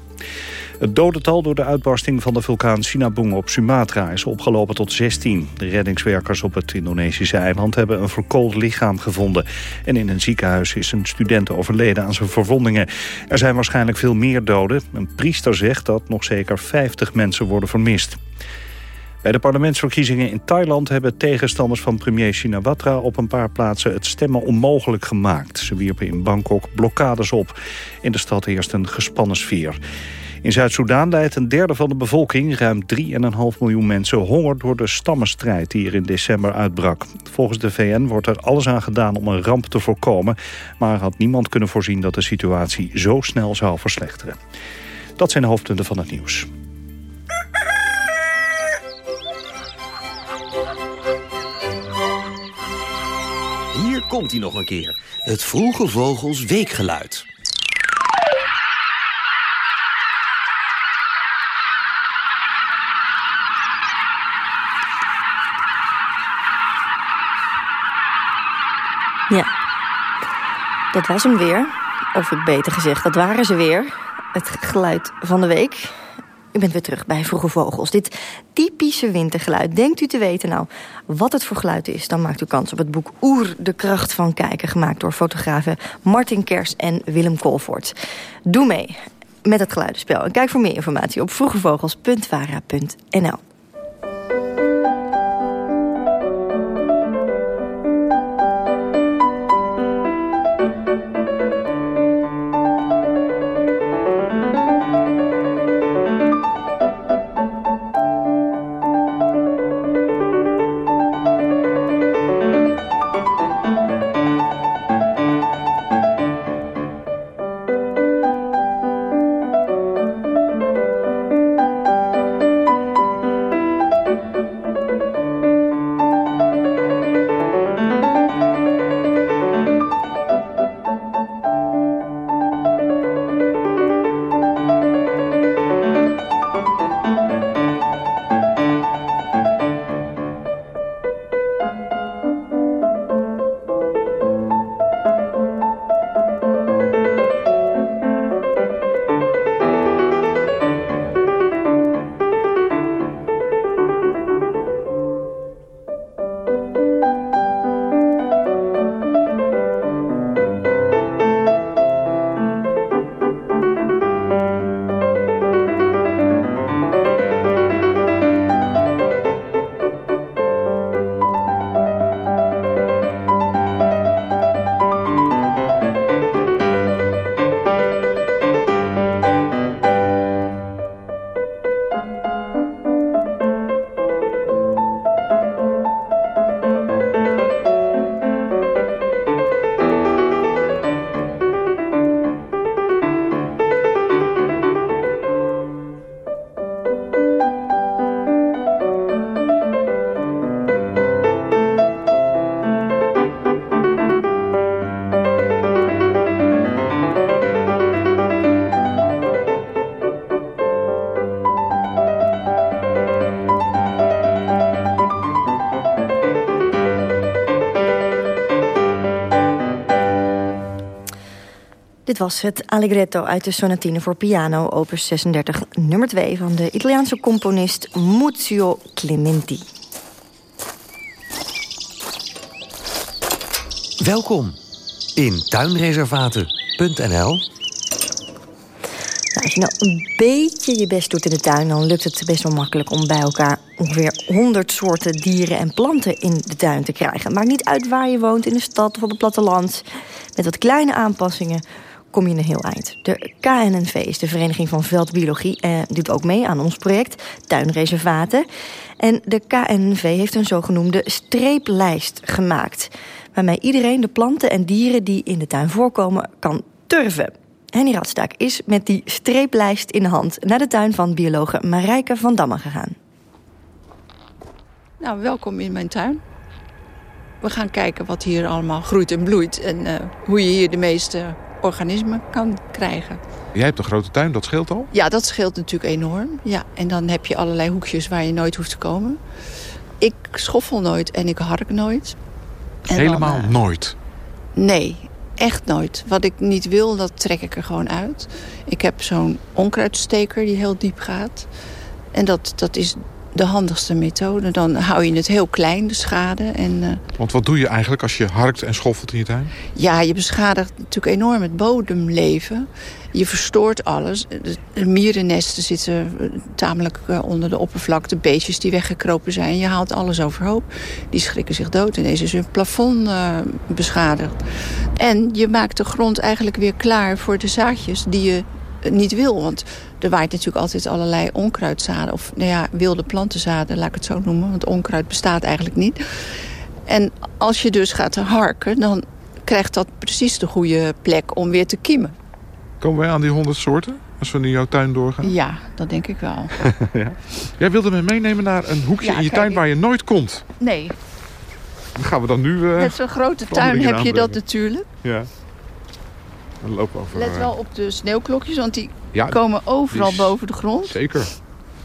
Speaker 1: Het dodental door de uitbarsting van de vulkaan Sinabung op Sumatra is opgelopen tot 16. De reddingswerkers op het Indonesische eiland hebben een verkoold lichaam gevonden. En in een ziekenhuis is een student overleden aan zijn verwondingen. Er zijn waarschijnlijk veel meer doden. Een priester zegt dat nog zeker 50 mensen worden vermist. Bij de parlementsverkiezingen in Thailand hebben tegenstanders van premier Shinawatra op een paar plaatsen het stemmen onmogelijk gemaakt. Ze wierpen in Bangkok blokkades op. In de stad heerst een gespannen sfeer. In Zuid-Soedan leidt een derde van de bevolking, ruim 3,5 miljoen mensen, honger door de stammenstrijd die er in december uitbrak. Volgens de VN wordt er alles aan gedaan om een ramp te voorkomen, maar had niemand kunnen voorzien dat de situatie zo snel zou verslechteren. Dat zijn de hoofdpunten van het nieuws.
Speaker 7: Komt hij nog een keer. Het Vroege Vogels Weekgeluid.
Speaker 8: Ja, dat was hem weer. Of beter gezegd, dat waren ze weer. Het geluid van de week. U bent weer terug bij Vroege Vogels. Dit typische wintergeluid. Denkt u te weten nou wat het voor geluid is? Dan maakt u kans op het boek Oer, de kracht van kijken... gemaakt door fotografen Martin Kers en Willem Kolvoort. Doe mee met het geluidenspel. En kijk voor meer informatie op vroegevogels.vara.nl. Dit was het Allegretto uit de sonatine voor piano, opus 36, nummer 2... van de Italiaanse componist Muzio Clementi.
Speaker 7: Welkom in tuinreservaten.nl.
Speaker 8: Nou, als je nou een beetje je best doet in de tuin... dan lukt het best wel makkelijk om bij elkaar ongeveer 100 soorten dieren en planten in de tuin te krijgen. Maakt niet uit waar je woont, in de stad of op het platteland. Met wat kleine aanpassingen kom je een heel eind. De KNNV is de Vereniging van Veldbiologie... en eh, doet ook mee aan ons project Tuinreservaten. En de KNNV heeft een zogenoemde streeplijst gemaakt... waarmee iedereen de planten en dieren die in de tuin voorkomen kan turven. Henny Radstaak is met die streeplijst in de hand... naar de tuin van biologe Marijke van Damme gegaan.
Speaker 20: Nou, welkom in mijn tuin. We gaan kijken wat hier allemaal groeit en bloeit... en uh, hoe je hier de meeste organismen kan krijgen.
Speaker 21: Jij hebt een grote tuin, dat scheelt al?
Speaker 20: Ja, dat scheelt natuurlijk enorm. Ja, en dan heb je allerlei hoekjes waar je nooit hoeft te komen. Ik schoffel nooit en ik hark nooit. En
Speaker 21: Helemaal
Speaker 20: dan, eh,
Speaker 21: nooit.
Speaker 20: Nee, echt nooit. Wat ik niet wil, dat trek ik er gewoon uit. Ik heb zo'n onkruidsteker die heel diep gaat. En dat, dat is de handigste methode. Dan hou je het heel klein, de schade. En eh,
Speaker 21: Want wat doe je eigenlijk als je harkt en schoffelt in je tuin?
Speaker 20: ja, je beschadigt natuurlijk enorm het bodemleven. Je verstoort alles. De- mierennesten zitten eh, tamelijk eh, onder de oppervlakte. Beestjes die weggekropen zijn. Je haalt alles overhoop. Die schrikken zich dood. Ineens is hun plafond beschadigd. En je maakt de grond eigenlijk weer klaar voor de zaadjes die je niet wil. Want er waait natuurlijk altijd allerlei onkruidzaden. Of nou ja, wilde plantenzaden, laat ik het zo noemen. Want onkruid bestaat eigenlijk niet. En als je dus gaat harken, dan krijgt dat precies de goede plek om weer te kiemen.
Speaker 21: Komen wij aan die honderd soorten? Als we nu jouw tuin doorgaan?
Speaker 20: Ja, dat denk ik wel.
Speaker 21: ja. Jij wilde me meenemen naar een hoekje
Speaker 20: Ja,
Speaker 21: in je
Speaker 20: kijk,
Speaker 21: tuin waar je nooit komt.
Speaker 20: Nee,
Speaker 21: Dan gaan we dan nu... eh,
Speaker 20: met zo'n grote tuin heb je dat natuurlijk.
Speaker 21: Ja. Lopen over...
Speaker 20: Let
Speaker 21: eh,
Speaker 20: wel op de sneeuwklokjes, want die
Speaker 21: Ja,
Speaker 20: komen overal
Speaker 21: die is-
Speaker 20: boven de grond.
Speaker 21: Zeker.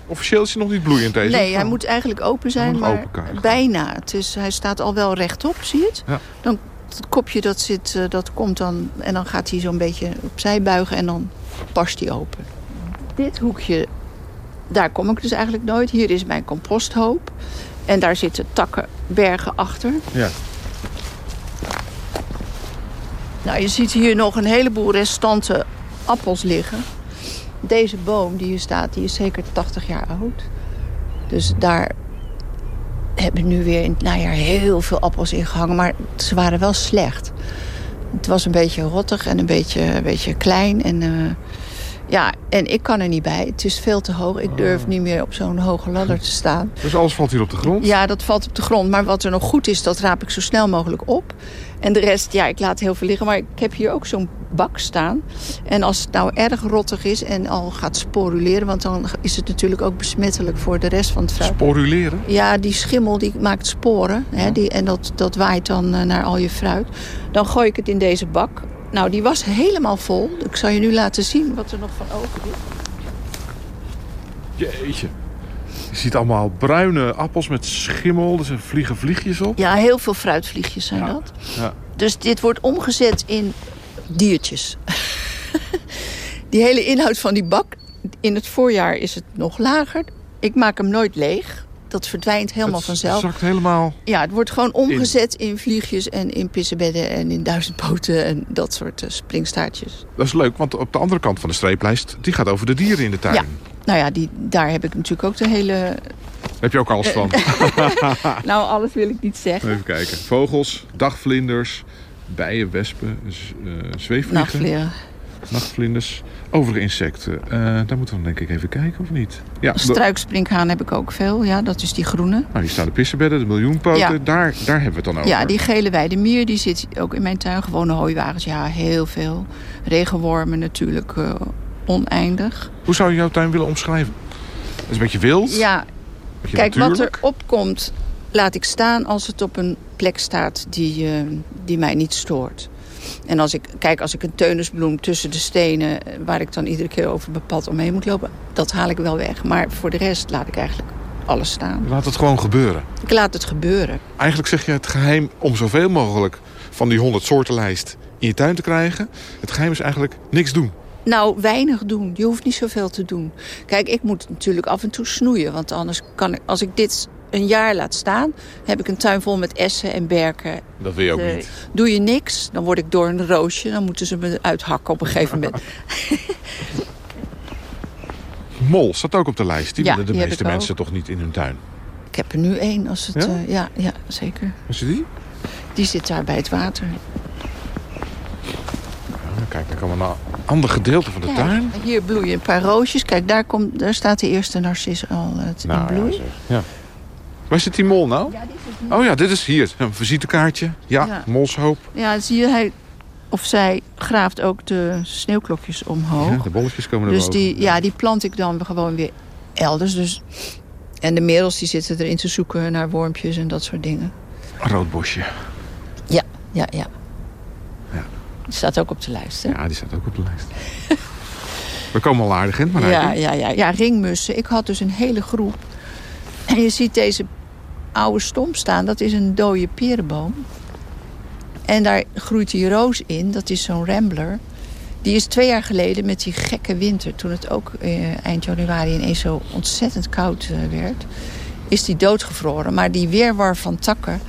Speaker 21: Officieel is hij nog niet bloeiend deze.
Speaker 20: Nee, hij moet eigenlijk open zijn, maar
Speaker 21: open
Speaker 20: bijna. Het is, hij staat al wel rechtop, zie je het?
Speaker 21: Ja.
Speaker 20: Dan, het kopje dat zit, eh, dat komt dan... en dan gaat hij zo'n beetje opzij buigen en dan barst hij open. Dit hoekje, daar kom ik dus eigenlijk nooit. Hier is mijn composthoop. En daar zitten takkenbergen achter.
Speaker 21: Ja.
Speaker 20: Nou, je ziet hier nog een heleboel restante appels liggen. Deze boom die hier staat, die is zeker 80 jaar oud. Dus daar hebben nu weer in het najaar heel veel appels in gehangen. Maar ze waren wel slecht. Het was een beetje rottig en een beetje, een beetje klein. En, eh, ja, en ik kan er niet bij. Het is veel te hoog. Ik durf niet meer op zo'n hoge ladder te staan.
Speaker 21: Dus alles valt hier op de grond?
Speaker 20: Ja, dat valt op de grond. Maar wat er nog goed is, dat raap ik zo snel mogelijk op. En de rest, ja, ik laat heel veel liggen. Maar ik heb hier ook zo'n bak staan. En als het nou erg rottig is en al gaat sporuleren... want dan is het natuurlijk ook besmettelijk voor de rest van het fruit.
Speaker 21: Sporuleren?
Speaker 20: Ja, die schimmel die maakt sporen. Hè, die, en dat, dat waait dan eh, naar al je fruit. Dan gooi ik het in deze bak. Nou, die was helemaal vol. Ik zal je nu laten zien wat er nog van over is.
Speaker 21: Jeetje. Je ziet allemaal bruine appels met schimmel. Er zijn vliegen vliegjes op.
Speaker 20: Ja, heel veel fruitvliegjes zijn dat.
Speaker 21: Ja.
Speaker 20: Dus dit wordt omgezet in diertjes. die hele inhoud van die bak, in het voorjaar is het nog lager. Ik maak hem nooit leeg. Dat verdwijnt helemaal
Speaker 21: Het
Speaker 20: vanzelf.
Speaker 21: zakt helemaal...
Speaker 20: Ja, het wordt gewoon omgezet in vliegjes en in pissenbedden en in duizendpoten en dat soort eh, springstaartjes.
Speaker 21: Dat is leuk, want op de andere kant van de streeplijst... die gaat over de dieren in de tuin.
Speaker 20: Ja, nou ja, die, daar heb ik natuurlijk ook de hele...
Speaker 21: Heb je ook alles van.
Speaker 20: nou, alles wil ik niet zeggen.
Speaker 21: Even kijken. Vogels, dagvlinders, bijen, wespen, eh, zweefvliegen. Nachtvlinders. Overige insecten. Eh, daar moeten we dan denk ik even kijken, of niet? Ja,
Speaker 20: Struiksprinkhaan heb ik ook veel, ja, dat is die groene.
Speaker 21: nou, hier staan de pissenbedden, de miljoenpoten.
Speaker 20: Ja.
Speaker 21: Daar, daar hebben we het dan over.
Speaker 20: Ja, die gele weidemier die zit ook in mijn tuin. Gewone hooiwagens, ja, heel veel. Regenwormen natuurlijk eh, oneindig.
Speaker 21: Hoe zou je jouw tuin willen omschrijven? Het is een beetje wild.
Speaker 20: Ja,
Speaker 21: beetje
Speaker 20: kijk, wat er opkomt laat ik staan als het op een plek staat die, eh, die mij niet stoort. En als ik, kijk, als ik een teunisbloem tussen de stenen... eh, waar ik dan iedere keer over mijn pad omheen moet lopen... dat haal ik wel weg. Maar voor de rest laat ik eigenlijk alles staan.
Speaker 21: Laat het gewoon gebeuren.
Speaker 20: Ik laat het gebeuren.
Speaker 21: Eigenlijk zeg je het geheim om zoveel mogelijk van die 100 soortenlijst in je tuin te krijgen. Het geheim is eigenlijk niks doen.
Speaker 20: Nou, weinig doen. Je hoeft niet zoveel te doen. Kijk, ik moet natuurlijk af en toe snoeien. Want anders kan ik, als ik dit een jaar laat staan... heb ik een tuin vol met essen en berken.
Speaker 21: Dat wil je ook
Speaker 20: Eh,
Speaker 21: niet.
Speaker 20: Doe je niks, dan word ik door een roosje. Dan moeten ze me uithakken op een gegeven moment.
Speaker 21: Mol staat ook op de lijst. Die
Speaker 20: Ja,
Speaker 21: willen de meeste mensen
Speaker 20: ook.
Speaker 21: toch niet in hun tuin.
Speaker 20: ik heb er nu één. Als het,
Speaker 21: Ja?
Speaker 20: ja? ja, ja, zeker.
Speaker 21: Waar zit die?
Speaker 20: Die zit daar bij het water.
Speaker 21: Kijk, dan gaan we naar een ander gedeelte van de tuin.
Speaker 20: hier bloeien een paar roosjes. Kijk, daar, komt, daar staat de eerste narcis al eh, in
Speaker 21: Nou,
Speaker 20: bloei.
Speaker 21: ja, zeg. ja. Waar zit die mol nou? Oh ja, dit is hier. Een visitekaartje. Ja,
Speaker 20: Ja.
Speaker 21: molshoop.
Speaker 20: Ja, zie je, hij of zij graaft ook de sneeuwklokjes omhoog.
Speaker 21: Ja, de bolletjes komen er
Speaker 20: dus die, ja, die plant ik dan gewoon weer elders. Dus, en de merels die zitten erin te zoeken naar wormpjes en dat soort dingen.
Speaker 21: Rood bosje.
Speaker 20: Ja, ja, ja.
Speaker 21: Ja.
Speaker 20: Die staat ook op de lijst, hè?
Speaker 21: Ja, die staat ook op de lijst. We komen al aardig in, maar
Speaker 20: ja, ja, ja, ja, ringmussen. Ik had dus een hele groep. En je ziet deze oude stomp staan. Dat is een dode perenboom. En daar groeit die roos in. Dat is zo'n rambler. Die is twee jaar geleden met die gekke winter... toen het ook eh, eind januari ineens zo ontzettend koud eh, werd... is die doodgevroren. Maar die weerwar van takken...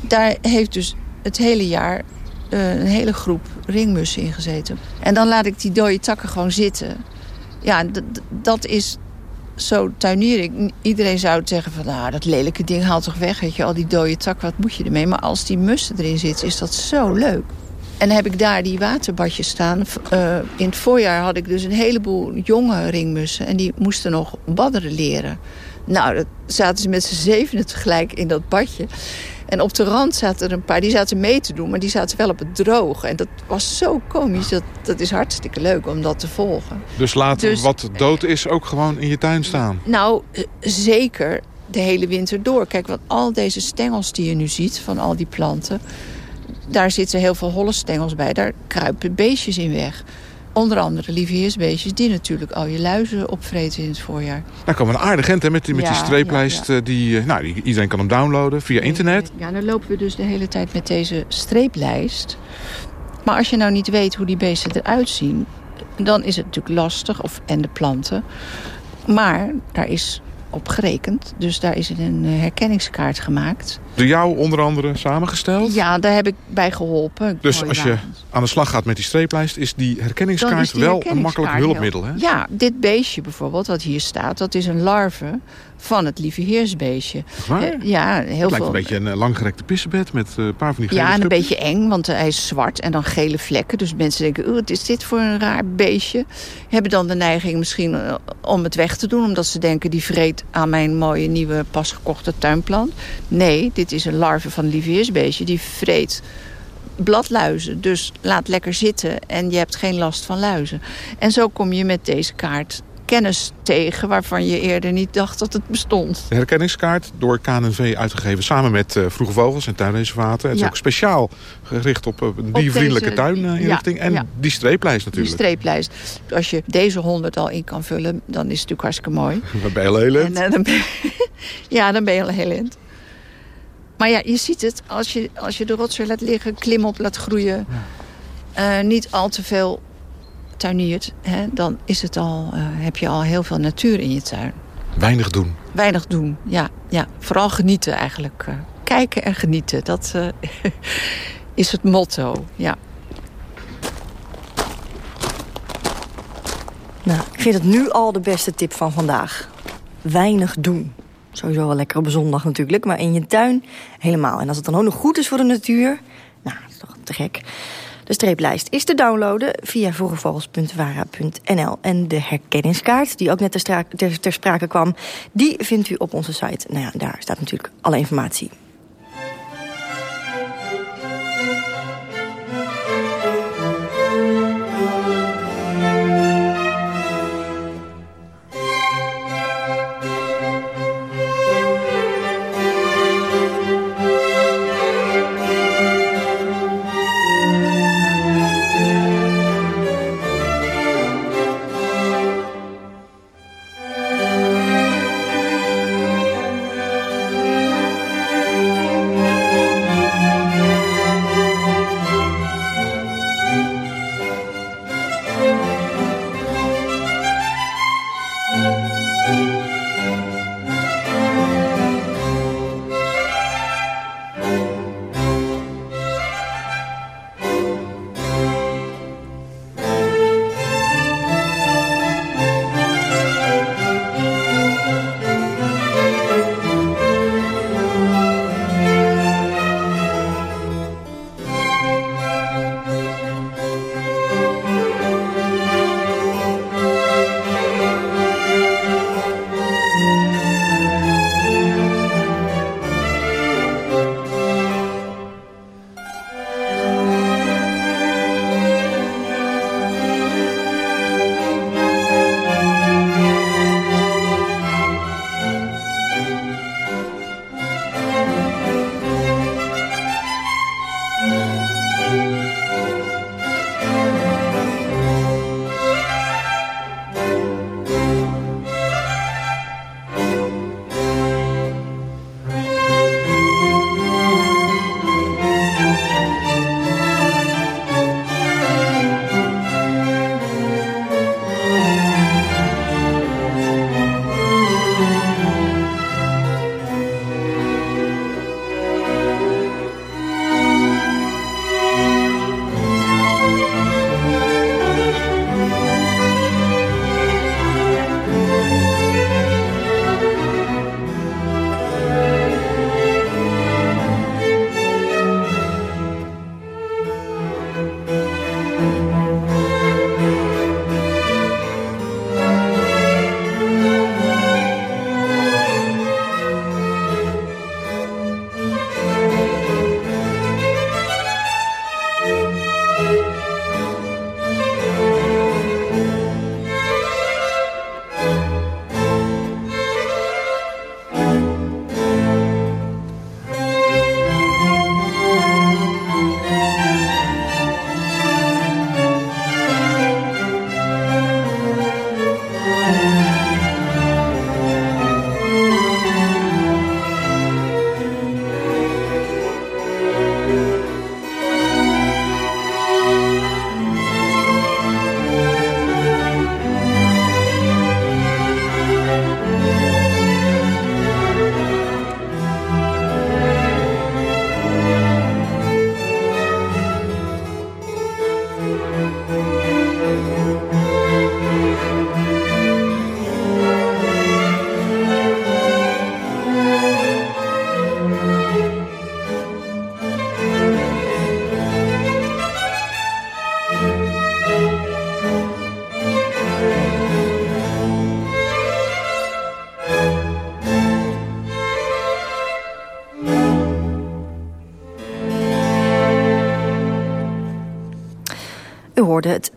Speaker 20: daar heeft dus het hele jaar uh, een hele groep ringmussen in gezeten. En dan laat ik die dode takken gewoon zitten. Ja, dat is zo tuinier Iedereen zou zeggen van, nou, dat lelijke ding haalt toch weg. Weet je, al die dode takken, wat moet je ermee? Maar als die mussen erin zitten, is dat zo leuk. En heb ik daar die waterbadjes staan. Uh, in het voorjaar had ik dus een heleboel jonge ringmussen. En die moesten nog badderen leren. Nou, dat zaten ze met z'n zevenen tegelijk in dat badje. En op de rand zaten er een paar, die zaten mee te doen... maar die zaten wel op het droog. En dat was zo komisch, dat, dat is hartstikke leuk om dat te volgen.
Speaker 21: Dus laat dus, wat dood is ook gewoon in je tuin staan?
Speaker 20: Nou, eh, zeker de hele winter door. Kijk, want al deze stengels die je nu ziet van al die planten... daar zitten heel veel holle stengels bij. Daar kruipen beestjes in weg. Onder andere lieveheersbeestjes die natuurlijk al je luizen opvreten in het voorjaar.
Speaker 21: Daar komen een aardig hè, met, die, met die streeplijst. Eh, die, eh, nou, die, iedereen kan hem downloaden via internet.
Speaker 20: Ja, dan lopen we dus de hele tijd met deze streeplijst. Maar als je nou niet weet hoe die beesten eruit zien... dan is het natuurlijk lastig, of, en de planten. Maar daar is op gerekend. Dus daar is een eh, herkenningskaart gemaakt.
Speaker 21: Door jou onder andere samengesteld?
Speaker 20: Ja, daar heb ik bij geholpen.
Speaker 21: Dus als je aan de slag gaat met die streeplijst... is die herkenningskaart wel een makkelijk hulpmiddel, hè?
Speaker 20: Ja, dit beestje bijvoorbeeld, wat hier staat... dat is een larve van het lieveheersbeestje. Ja, heel het
Speaker 21: lijkt een beetje een eh, langgerekte pissebed met eh, een paar van die gele
Speaker 20: Ja, en een beetje eng, want hij is zwart en dan gele vlekken. Dus mensen denken, wat is dit voor een raar beestje? Hebben dan de neiging misschien eh, om het weg te doen... omdat ze denken, die vreet aan mijn mooie nieuwe pas gekochte tuinplant. Nee, dit is een larve van het lieveheersbeestje. Die vreet bladluizen. Dus laat lekker zitten en je hebt geen last van luizen. En zo kom je met deze kaart kennis tegen waarvan je eerder niet dacht dat het bestond.
Speaker 21: De herkenningskaart door KNV uitgegeven samen met uh, Vroege Vogels en Tuinreservaten. Het is ook speciaal gericht op een diervriendelijke tuininrichting. en die streeplijst natuurlijk.
Speaker 20: Die streeplijst. Als je deze honderd al in kan vullen, dan is het natuurlijk hartstikke mooi.
Speaker 21: Dan ben je al heel ben,
Speaker 20: Ja, dan ben je al heel eind. Maar ja, je ziet het. Als je, als je de rotzooi laat liggen, klim op laat groeien... Uh, niet al te veel tuiniert, hè, dan is het al, uh, heb je al heel veel natuur in je tuin.
Speaker 21: Weinig doen.
Speaker 20: Weinig doen, ja. ja. Vooral genieten eigenlijk. Uh, kijken en genieten, dat uh, is het motto, ja.
Speaker 8: Nou, ik vind het nu al de beste tip van vandaag. Weinig doen. Sowieso wel lekker op zondag natuurlijk, maar in je tuin helemaal. En als het dan ook nog goed is voor de natuur, nou, dat is toch te gek. De streeplijst is te downloaden via vroegevogels.vara.nl. En de herkenningskaart, die ook net ter, ter, ter sprake kwam... die vindt u op onze site. Nou ja, daar staat natuurlijk alle informatie.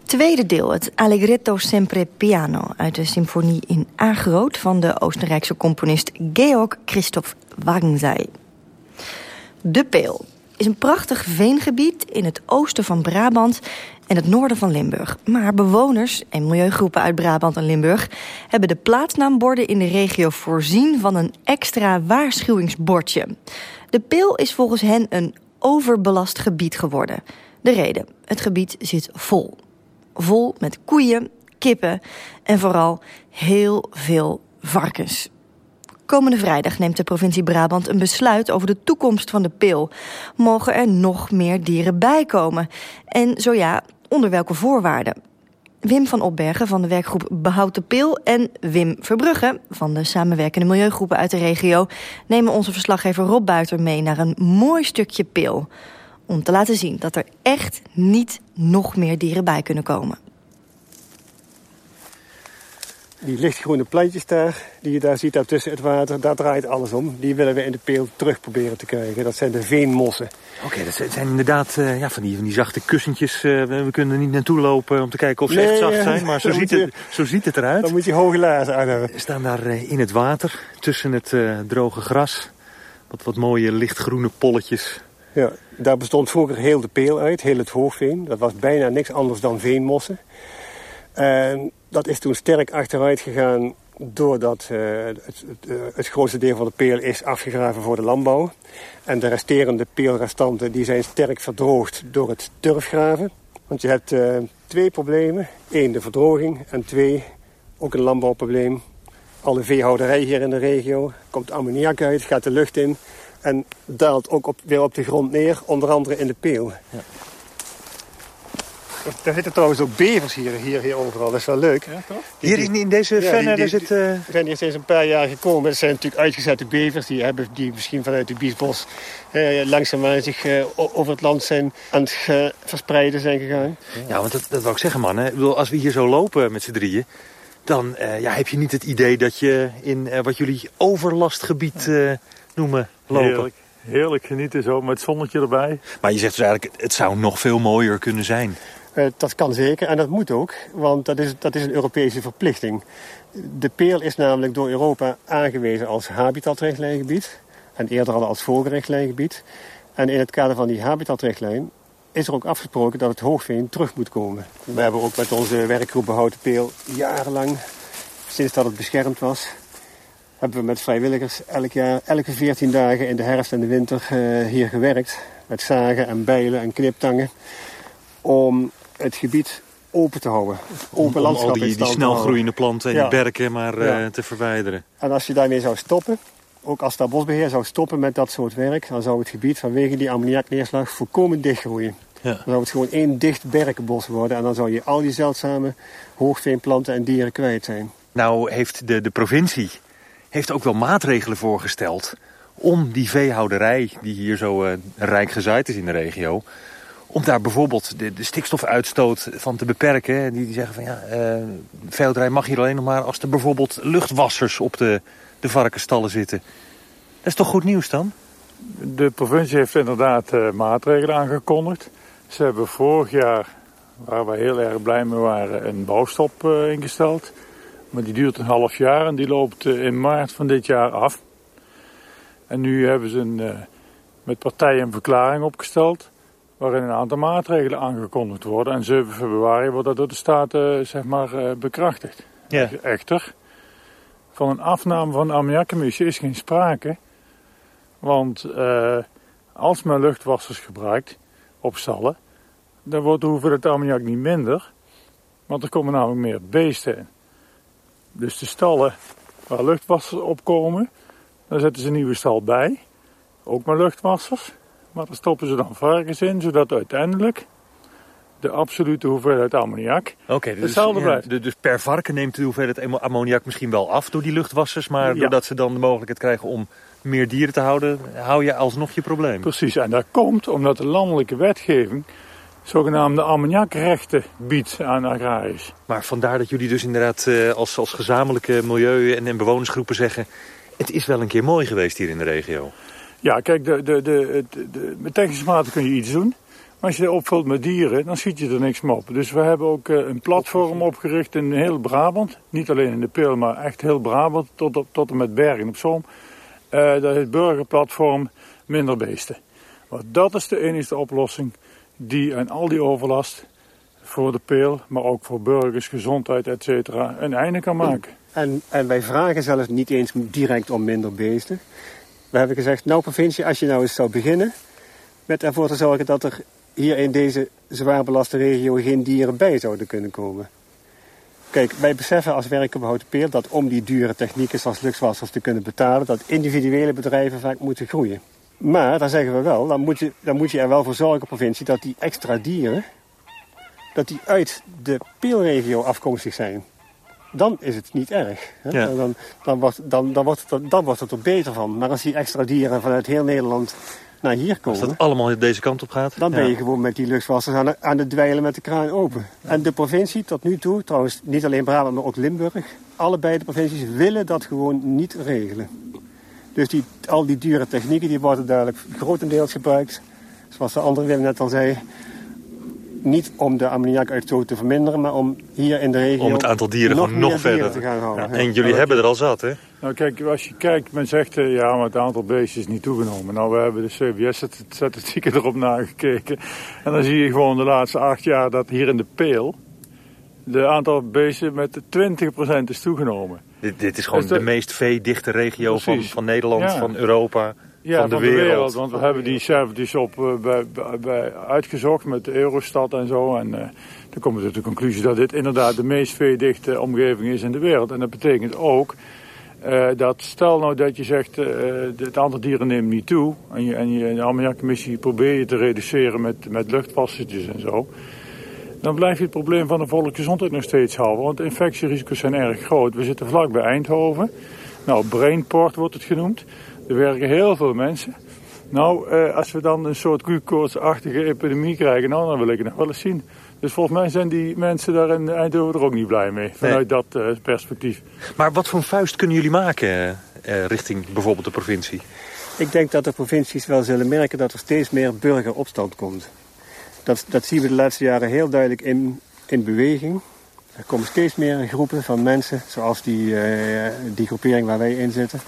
Speaker 8: Tweede deel, het Allegretto sempre piano... uit de symfonie in A groot van de Oostenrijkse componist Georg Christoph Wagensei. De Peel is een prachtig veengebied in het oosten van Brabant en het noorden van Limburg. Maar bewoners en milieugroepen uit Brabant en Limburg... hebben de plaatsnaamborden in de regio voorzien van een extra waarschuwingsbordje. De Peel is volgens hen een overbelast gebied geworden. De reden, het gebied zit vol. Vol met koeien, kippen en vooral heel veel varkens. Komende vrijdag neemt de provincie Brabant een besluit over de toekomst van de pil. Mogen er nog meer dieren bijkomen? En zo ja, onder welke voorwaarden? Wim van Opbergen van de werkgroep Behoud de Pil... en Wim Verbrugge van de samenwerkende milieugroepen uit de regio... nemen onze verslaggever Rob Buiter mee naar een mooi stukje pil... om te laten zien dat er echt niet nog meer dieren bij kunnen komen.
Speaker 22: Die lichtgroene plantjes daar, die je daar ziet daar tussen het water, daar draait alles om. Die willen we in de peel terug proberen te krijgen. Dat zijn de veenmossen.
Speaker 9: Oké, dat zijn inderdaad uh, ja, van, die, van die zachte kussentjes. Uh, we kunnen er niet naartoe lopen om te kijken of ze echt zacht zijn, maar zo ziet, het, zo ziet het eruit.
Speaker 22: Dan moet je hoge laarzen aan hebben.
Speaker 9: We staan daar uh, in het water, tussen het droge gras. Wat, wat mooie lichtgroene polletjes.
Speaker 22: Ja, daar bestond vroeger heel de peel uit, heel het hoogveen. Dat was bijna niks anders dan veenmossen. En dat is toen sterk achteruit gegaan doordat uh, het, uh, het, grootste deel van de peel is afgegraven voor de landbouw. En de resterende peelrestanten die zijn sterk verdroogd door het turfgraven. Want je hebt uh, twee problemen. Eén, de verdroging. En twee, ook een landbouwprobleem. Alle veehouderij hier in de regio. Komt ammoniak uit, gaat de lucht in. En daalt ook op, weer op de grond neer, onder andere in de peel. Ja. Daar zitten trouwens ook bevers hier, hier, hier overal. Dat is wel leuk. Ja,
Speaker 9: toch? Hier in, in deze ja, venner
Speaker 22: zit... Uh... zijn hier sinds een paar jaar gekomen. Dat zijn natuurlijk uitgezette bevers. Die, hebben, die misschien vanuit het biesbos eh, langzaamaan zich uh, over het land zijn aan het uh, verspreiden zijn gegaan.
Speaker 9: Ja, want dat, dat wil ik zeggen, man. Hè. Ik bedoel, als we hier zo lopen met z'n drieën... dan ja, heb je niet het idee dat je in wat jullie overlastgebied noemen lopen.
Speaker 23: Heerlijk. Heerlijk genieten zo met het zonnetje erbij.
Speaker 9: Maar je zegt dus eigenlijk, het zou nog veel mooier kunnen zijn.
Speaker 22: Uh, dat kan zeker en dat moet ook, want dat is, dat is een Europese verplichting. De peel is namelijk door Europa aangewezen als habitatrichtlijngebied. En eerder al als vogelrichtlijngebied. En in het kader van die habitatrichtlijn is er ook afgesproken dat het hoogveen terug moet komen. We hebben ook met onze werkgroep Behouden Peel jarenlang, sinds dat het beschermd was... hebben we met vrijwilligers elk jaar, elke 14 dagen in de herfst en de winter uh, hier gewerkt. Met zagen en bijlen en kniptangen. Om het gebied open te houden. Open
Speaker 9: om,
Speaker 22: landschap
Speaker 9: om al die, die snelgroeiende planten en ja. die berken maar ja. uh, te verwijderen.
Speaker 22: En als je daarmee zou stoppen, ook als Staatsbosbeheer zou stoppen met dat soort werk... dan zou het gebied vanwege die ammoniakneerslag volkomen dichtgroeien. Ja. Dan zou het gewoon één dicht berkenbos worden... en dan zou je al die zeldzame hoogveenplanten en dieren kwijt zijn.
Speaker 9: Nou heeft de, de provincie heeft ook wel maatregelen voorgesteld... om die veehouderij, die hier zo uh, rijk gezaaid is in de regio om daar bijvoorbeeld de, stikstofuitstoot van te beperken. Die, die zeggen van ja, uh, veehouderij mag hier alleen nog maar als er bijvoorbeeld luchtwassers op de, de varkensstallen zitten. Dat is toch goed nieuws dan?
Speaker 23: De provincie heeft inderdaad uh, maatregelen aangekondigd. Ze hebben vorig jaar, waar wij heel erg blij mee waren, een bouwstop ingesteld. Maar die duurt een half jaar en die loopt in maart van dit jaar af. En nu hebben ze een, met partijen een verklaring opgesteld waarin een aantal maatregelen aangekondigd worden. En 7 februari wordt dat door de Staten zeg maar, bekrachtigd.
Speaker 9: Ja.
Speaker 23: Echter, van een afname van ammoniakemissie is geen sprake. Want als men luchtwassers gebruikt op stallen, dan wordt de hoeveelheid ammoniak niet minder. Want er komen namelijk meer beesten in. Dus de stallen waar luchtwassers op komen, daar zetten ze een nieuwe stal bij. Ook met luchtwassers. Maar daar stoppen ze dan varkens in, zodat uiteindelijk de absolute hoeveelheid ammoniak
Speaker 9: okay, dus,
Speaker 22: hetzelfde blijft.
Speaker 9: Ja, dus per varken neemt de hoeveelheid ammoniak misschien wel af door die luchtwassers. Maar ja. doordat ze dan de mogelijkheid krijgen om meer dieren te houden, hou je alsnog je probleem.
Speaker 23: Precies, en dat komt omdat de landelijke wetgeving zogenaamde ammoniakrechten biedt aan agrariërs.
Speaker 9: Maar vandaar dat jullie dus inderdaad uh, als, als gezamenlijke milieu- en, en bewonersgroepen zeggen... het is wel een keer mooi geweest hier in de regio.
Speaker 23: Ja, kijk, de, de, de, de, met technische maten kun je iets doen. Maar als je opvult met dieren, dan schiet je er niks meer op. Dus we hebben ook een platform opgericht in heel Brabant. Niet alleen in de Peel, maar echt heel Brabant, tot, op, tot en met Bergen op Zoom. dat is het burgerplatform Minder Beesten. Want dat is de enige oplossing die aan al die overlast voor de peel, maar ook voor burgers, gezondheid, et cetera, een einde kan maken.
Speaker 22: En, en wij vragen zelfs niet eens direct om minder beesten. We hebben gezegd, nou provincie, als je nou eens zou beginnen met ervoor te zorgen dat er hier in deze zwaar belaste regio geen dieren bij zouden kunnen komen. Kijk, wij beseffen als Houten Peel dat om die dure technieken zoals luchtwassers te kunnen betalen, dat individuele bedrijven vaak moeten groeien. Maar, dan zeggen we wel, dan moet je, dan moet je er wel voor zorgen, provincie, dat die extra dieren, dat die uit de peelregio afkomstig zijn. Dan is het niet erg. Hè? Dan, dan, wordt, dan, dan, wordt het, dan wordt het er beter van. Maar als die extra dieren vanuit heel Nederland naar hier komen...
Speaker 24: Als dat allemaal deze kant op gaat?
Speaker 22: Dan ben je gewoon met die luchtwassers aan, aan het dweilen met de kraan open. En de provincie tot nu toe, trouwens niet alleen Brabant, maar ook Limburg... allebei de provincies willen dat gewoon niet regelen. Dus die, al die dure technieken die worden duidelijk grotendeels gebruikt. Zoals de andere Wim net al zei. Niet om de ammoniakuitstoot te verminderen, maar om hier in de regio...
Speaker 24: Om het aantal dieren nog nog verder
Speaker 22: te gaan houden.
Speaker 24: Ja, en jullie hebben er al zat, hè?
Speaker 23: Nou kijk, als je kijkt, men zegt uh, ja, maar het aantal beestjes is niet toegenomen. Nou, we hebben de CBS-statistieken erop nagekeken. En dan zie je gewoon de laatste acht jaar dat hier in de Peel... de aantal beesten met 20% is toegenomen.
Speaker 24: Dit, dit is gewoon de, meest veedichte regio van, van Nederland, van Europa, van, de, wereld.
Speaker 23: Want we hebben die cijfertjes op uh, bij, bij, uitgezocht met de Eurostat en zo. En uh, dan komen we tot de conclusie dat dit inderdaad de meest veedichte omgeving is in de wereld. En dat betekent ook uh, dat stel nou dat je zegt het aantal dieren neemt niet toe. En, je, en je, de ammoniakcommissie probeer je te reduceren met, met luchtpassages en zo dan blijf je het probleem van de volksgezondheid nog steeds houden. Want de infectierisico's zijn erg groot. We zitten vlak bij Eindhoven. Nou, brainport wordt het genoemd. Er werken heel veel mensen. Nou, eh, als we dan een soort koekoortsachtige epidemie krijgen, nou, dan wil ik het nog wel eens zien. Dus volgens mij zijn die mensen daar in Eindhoven er ook niet blij mee, vanuit dat uh, perspectief.
Speaker 24: Maar wat voor een vuist kunnen jullie maken uh, richting bijvoorbeeld de provincie?
Speaker 22: Ik denk dat de provincies wel zullen merken dat er steeds meer burgeropstand komt. Dat, dat zien we de laatste jaren heel duidelijk in, in beweging. Er komen steeds meer groepen van mensen, zoals die, uh, die groepering waar wij in zitten,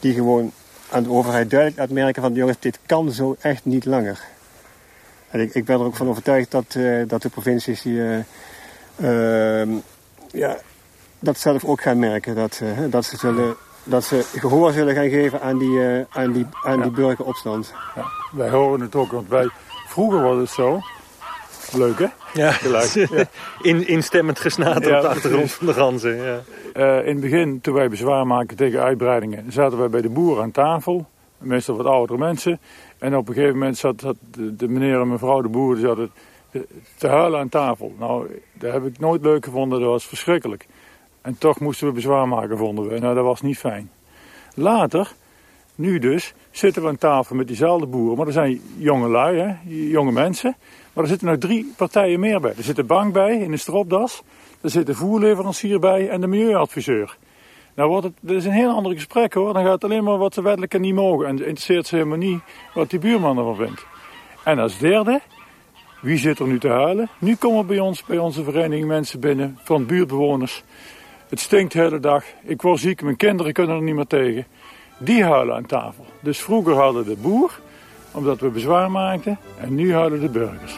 Speaker 22: die gewoon aan de overheid duidelijk laten merken van jongens, dit kan zo echt niet langer. En ik, ik ben er ook van overtuigd dat, uh, dat de provincies die, uh, ja, dat zelf ook gaan merken. Dat, dat, ze zullen, dat ze gehoor zullen gaan geven aan die, aan die, aan die burgeropstand.
Speaker 23: Ja, wij horen het ook, want wij, vroeger was het zo Leuk hè?
Speaker 24: Ja, ja. In, instemmend gesnaten ja, op de achtergrond van de ganzen. Ja.
Speaker 23: Uh, in het begin, toen wij bezwaar maken tegen uitbreidingen, zaten wij bij de boer aan tafel. Meestal wat oudere mensen. En op een gegeven moment zat, zat de, de, meneer en mevrouw de boer zaten te huilen aan tafel. Nou, dat heb ik nooit leuk gevonden, dat was verschrikkelijk. En toch moesten we bezwaar maken, vonden we. Nou, dat was niet fijn. Later, nu dus, zitten we aan tafel met diezelfde boeren. Maar er zijn jonge lui, hè, jonge mensen. Maar er zitten nog drie partijen meer bij. Er zit de bank bij in de stropdas. Er zit de voerleverancier bij en de milieuadviseur. Nou wordt het, dat is een heel ander gesprek hoor. Dan gaat het alleen maar wat ze wettelijk niet mogen. En interesseert ze helemaal niet wat die buurman ervan vindt. En als derde, wie zit er nu te huilen? Nu komen bij ons, bij onze vereniging mensen binnen van buurtbewoners. Het stinkt de hele dag. Ik word ziek, mijn kinderen kunnen er niet meer tegen. Die huilen aan tafel. Dus vroeger hadden de boer, omdat we bezwaar maakten. En nu houden de burgers.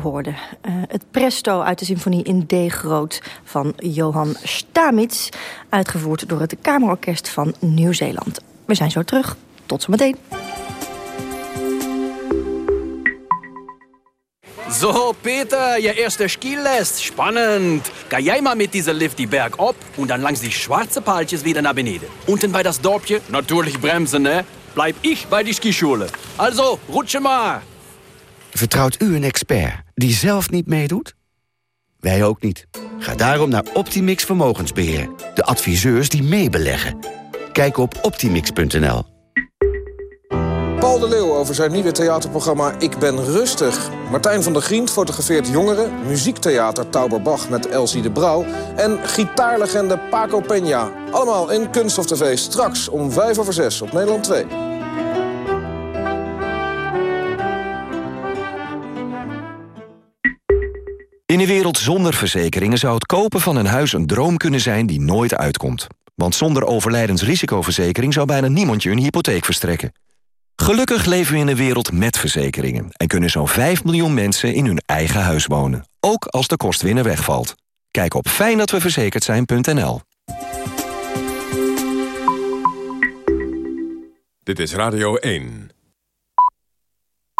Speaker 8: Hoorde uh, het presto uit de symfonie in D groot van Johan Stamitz... uitgevoerd door het Kamerorkest van Nieuw-Zeeland. We zijn zo terug. Tot zometeen.
Speaker 25: So, Peter, je eerste Skilest. Spannend. Ga jij maar mit dieser Lift die Berg op und dann langs die schwarze Paltjes wieder nach beneden. Unten bei das Dorpje, natürlich bremsen, ne? Bleib ich bei die Skischule. Also, rutsche maar.
Speaker 26: Vertrouwt u een expert die zelf niet meedoet? Wij ook niet. Ga daarom naar Optimix Vermogensbeheer. De adviseurs die meebeleggen. Kijk op optimix.nl.
Speaker 27: Paul de Leeuw over zijn nieuwe theaterprogramma Ik ben rustig. Martijn van der Grient fotografeert jongeren. Muziektheater Tauberbach met Elsie de Brouw. En gitaarlegende Paco Peña. Allemaal in Kunst TV. Straks om 5 over 6 op Nederland 2.
Speaker 28: In een wereld zonder verzekeringen zou het kopen van een huis een droom kunnen zijn die nooit uitkomt. Want zonder overlijdensrisicoverzekering zou bijna niemand je een hypotheek verstrekken. Gelukkig leven we in een wereld met verzekeringen... en kunnen zo'n 5 miljoen mensen in hun eigen huis wonen. Ook als de kostwinner wegvalt. Kijk op fijndatweverzekerdzijn.nl.
Speaker 19: Dit is Radio 1.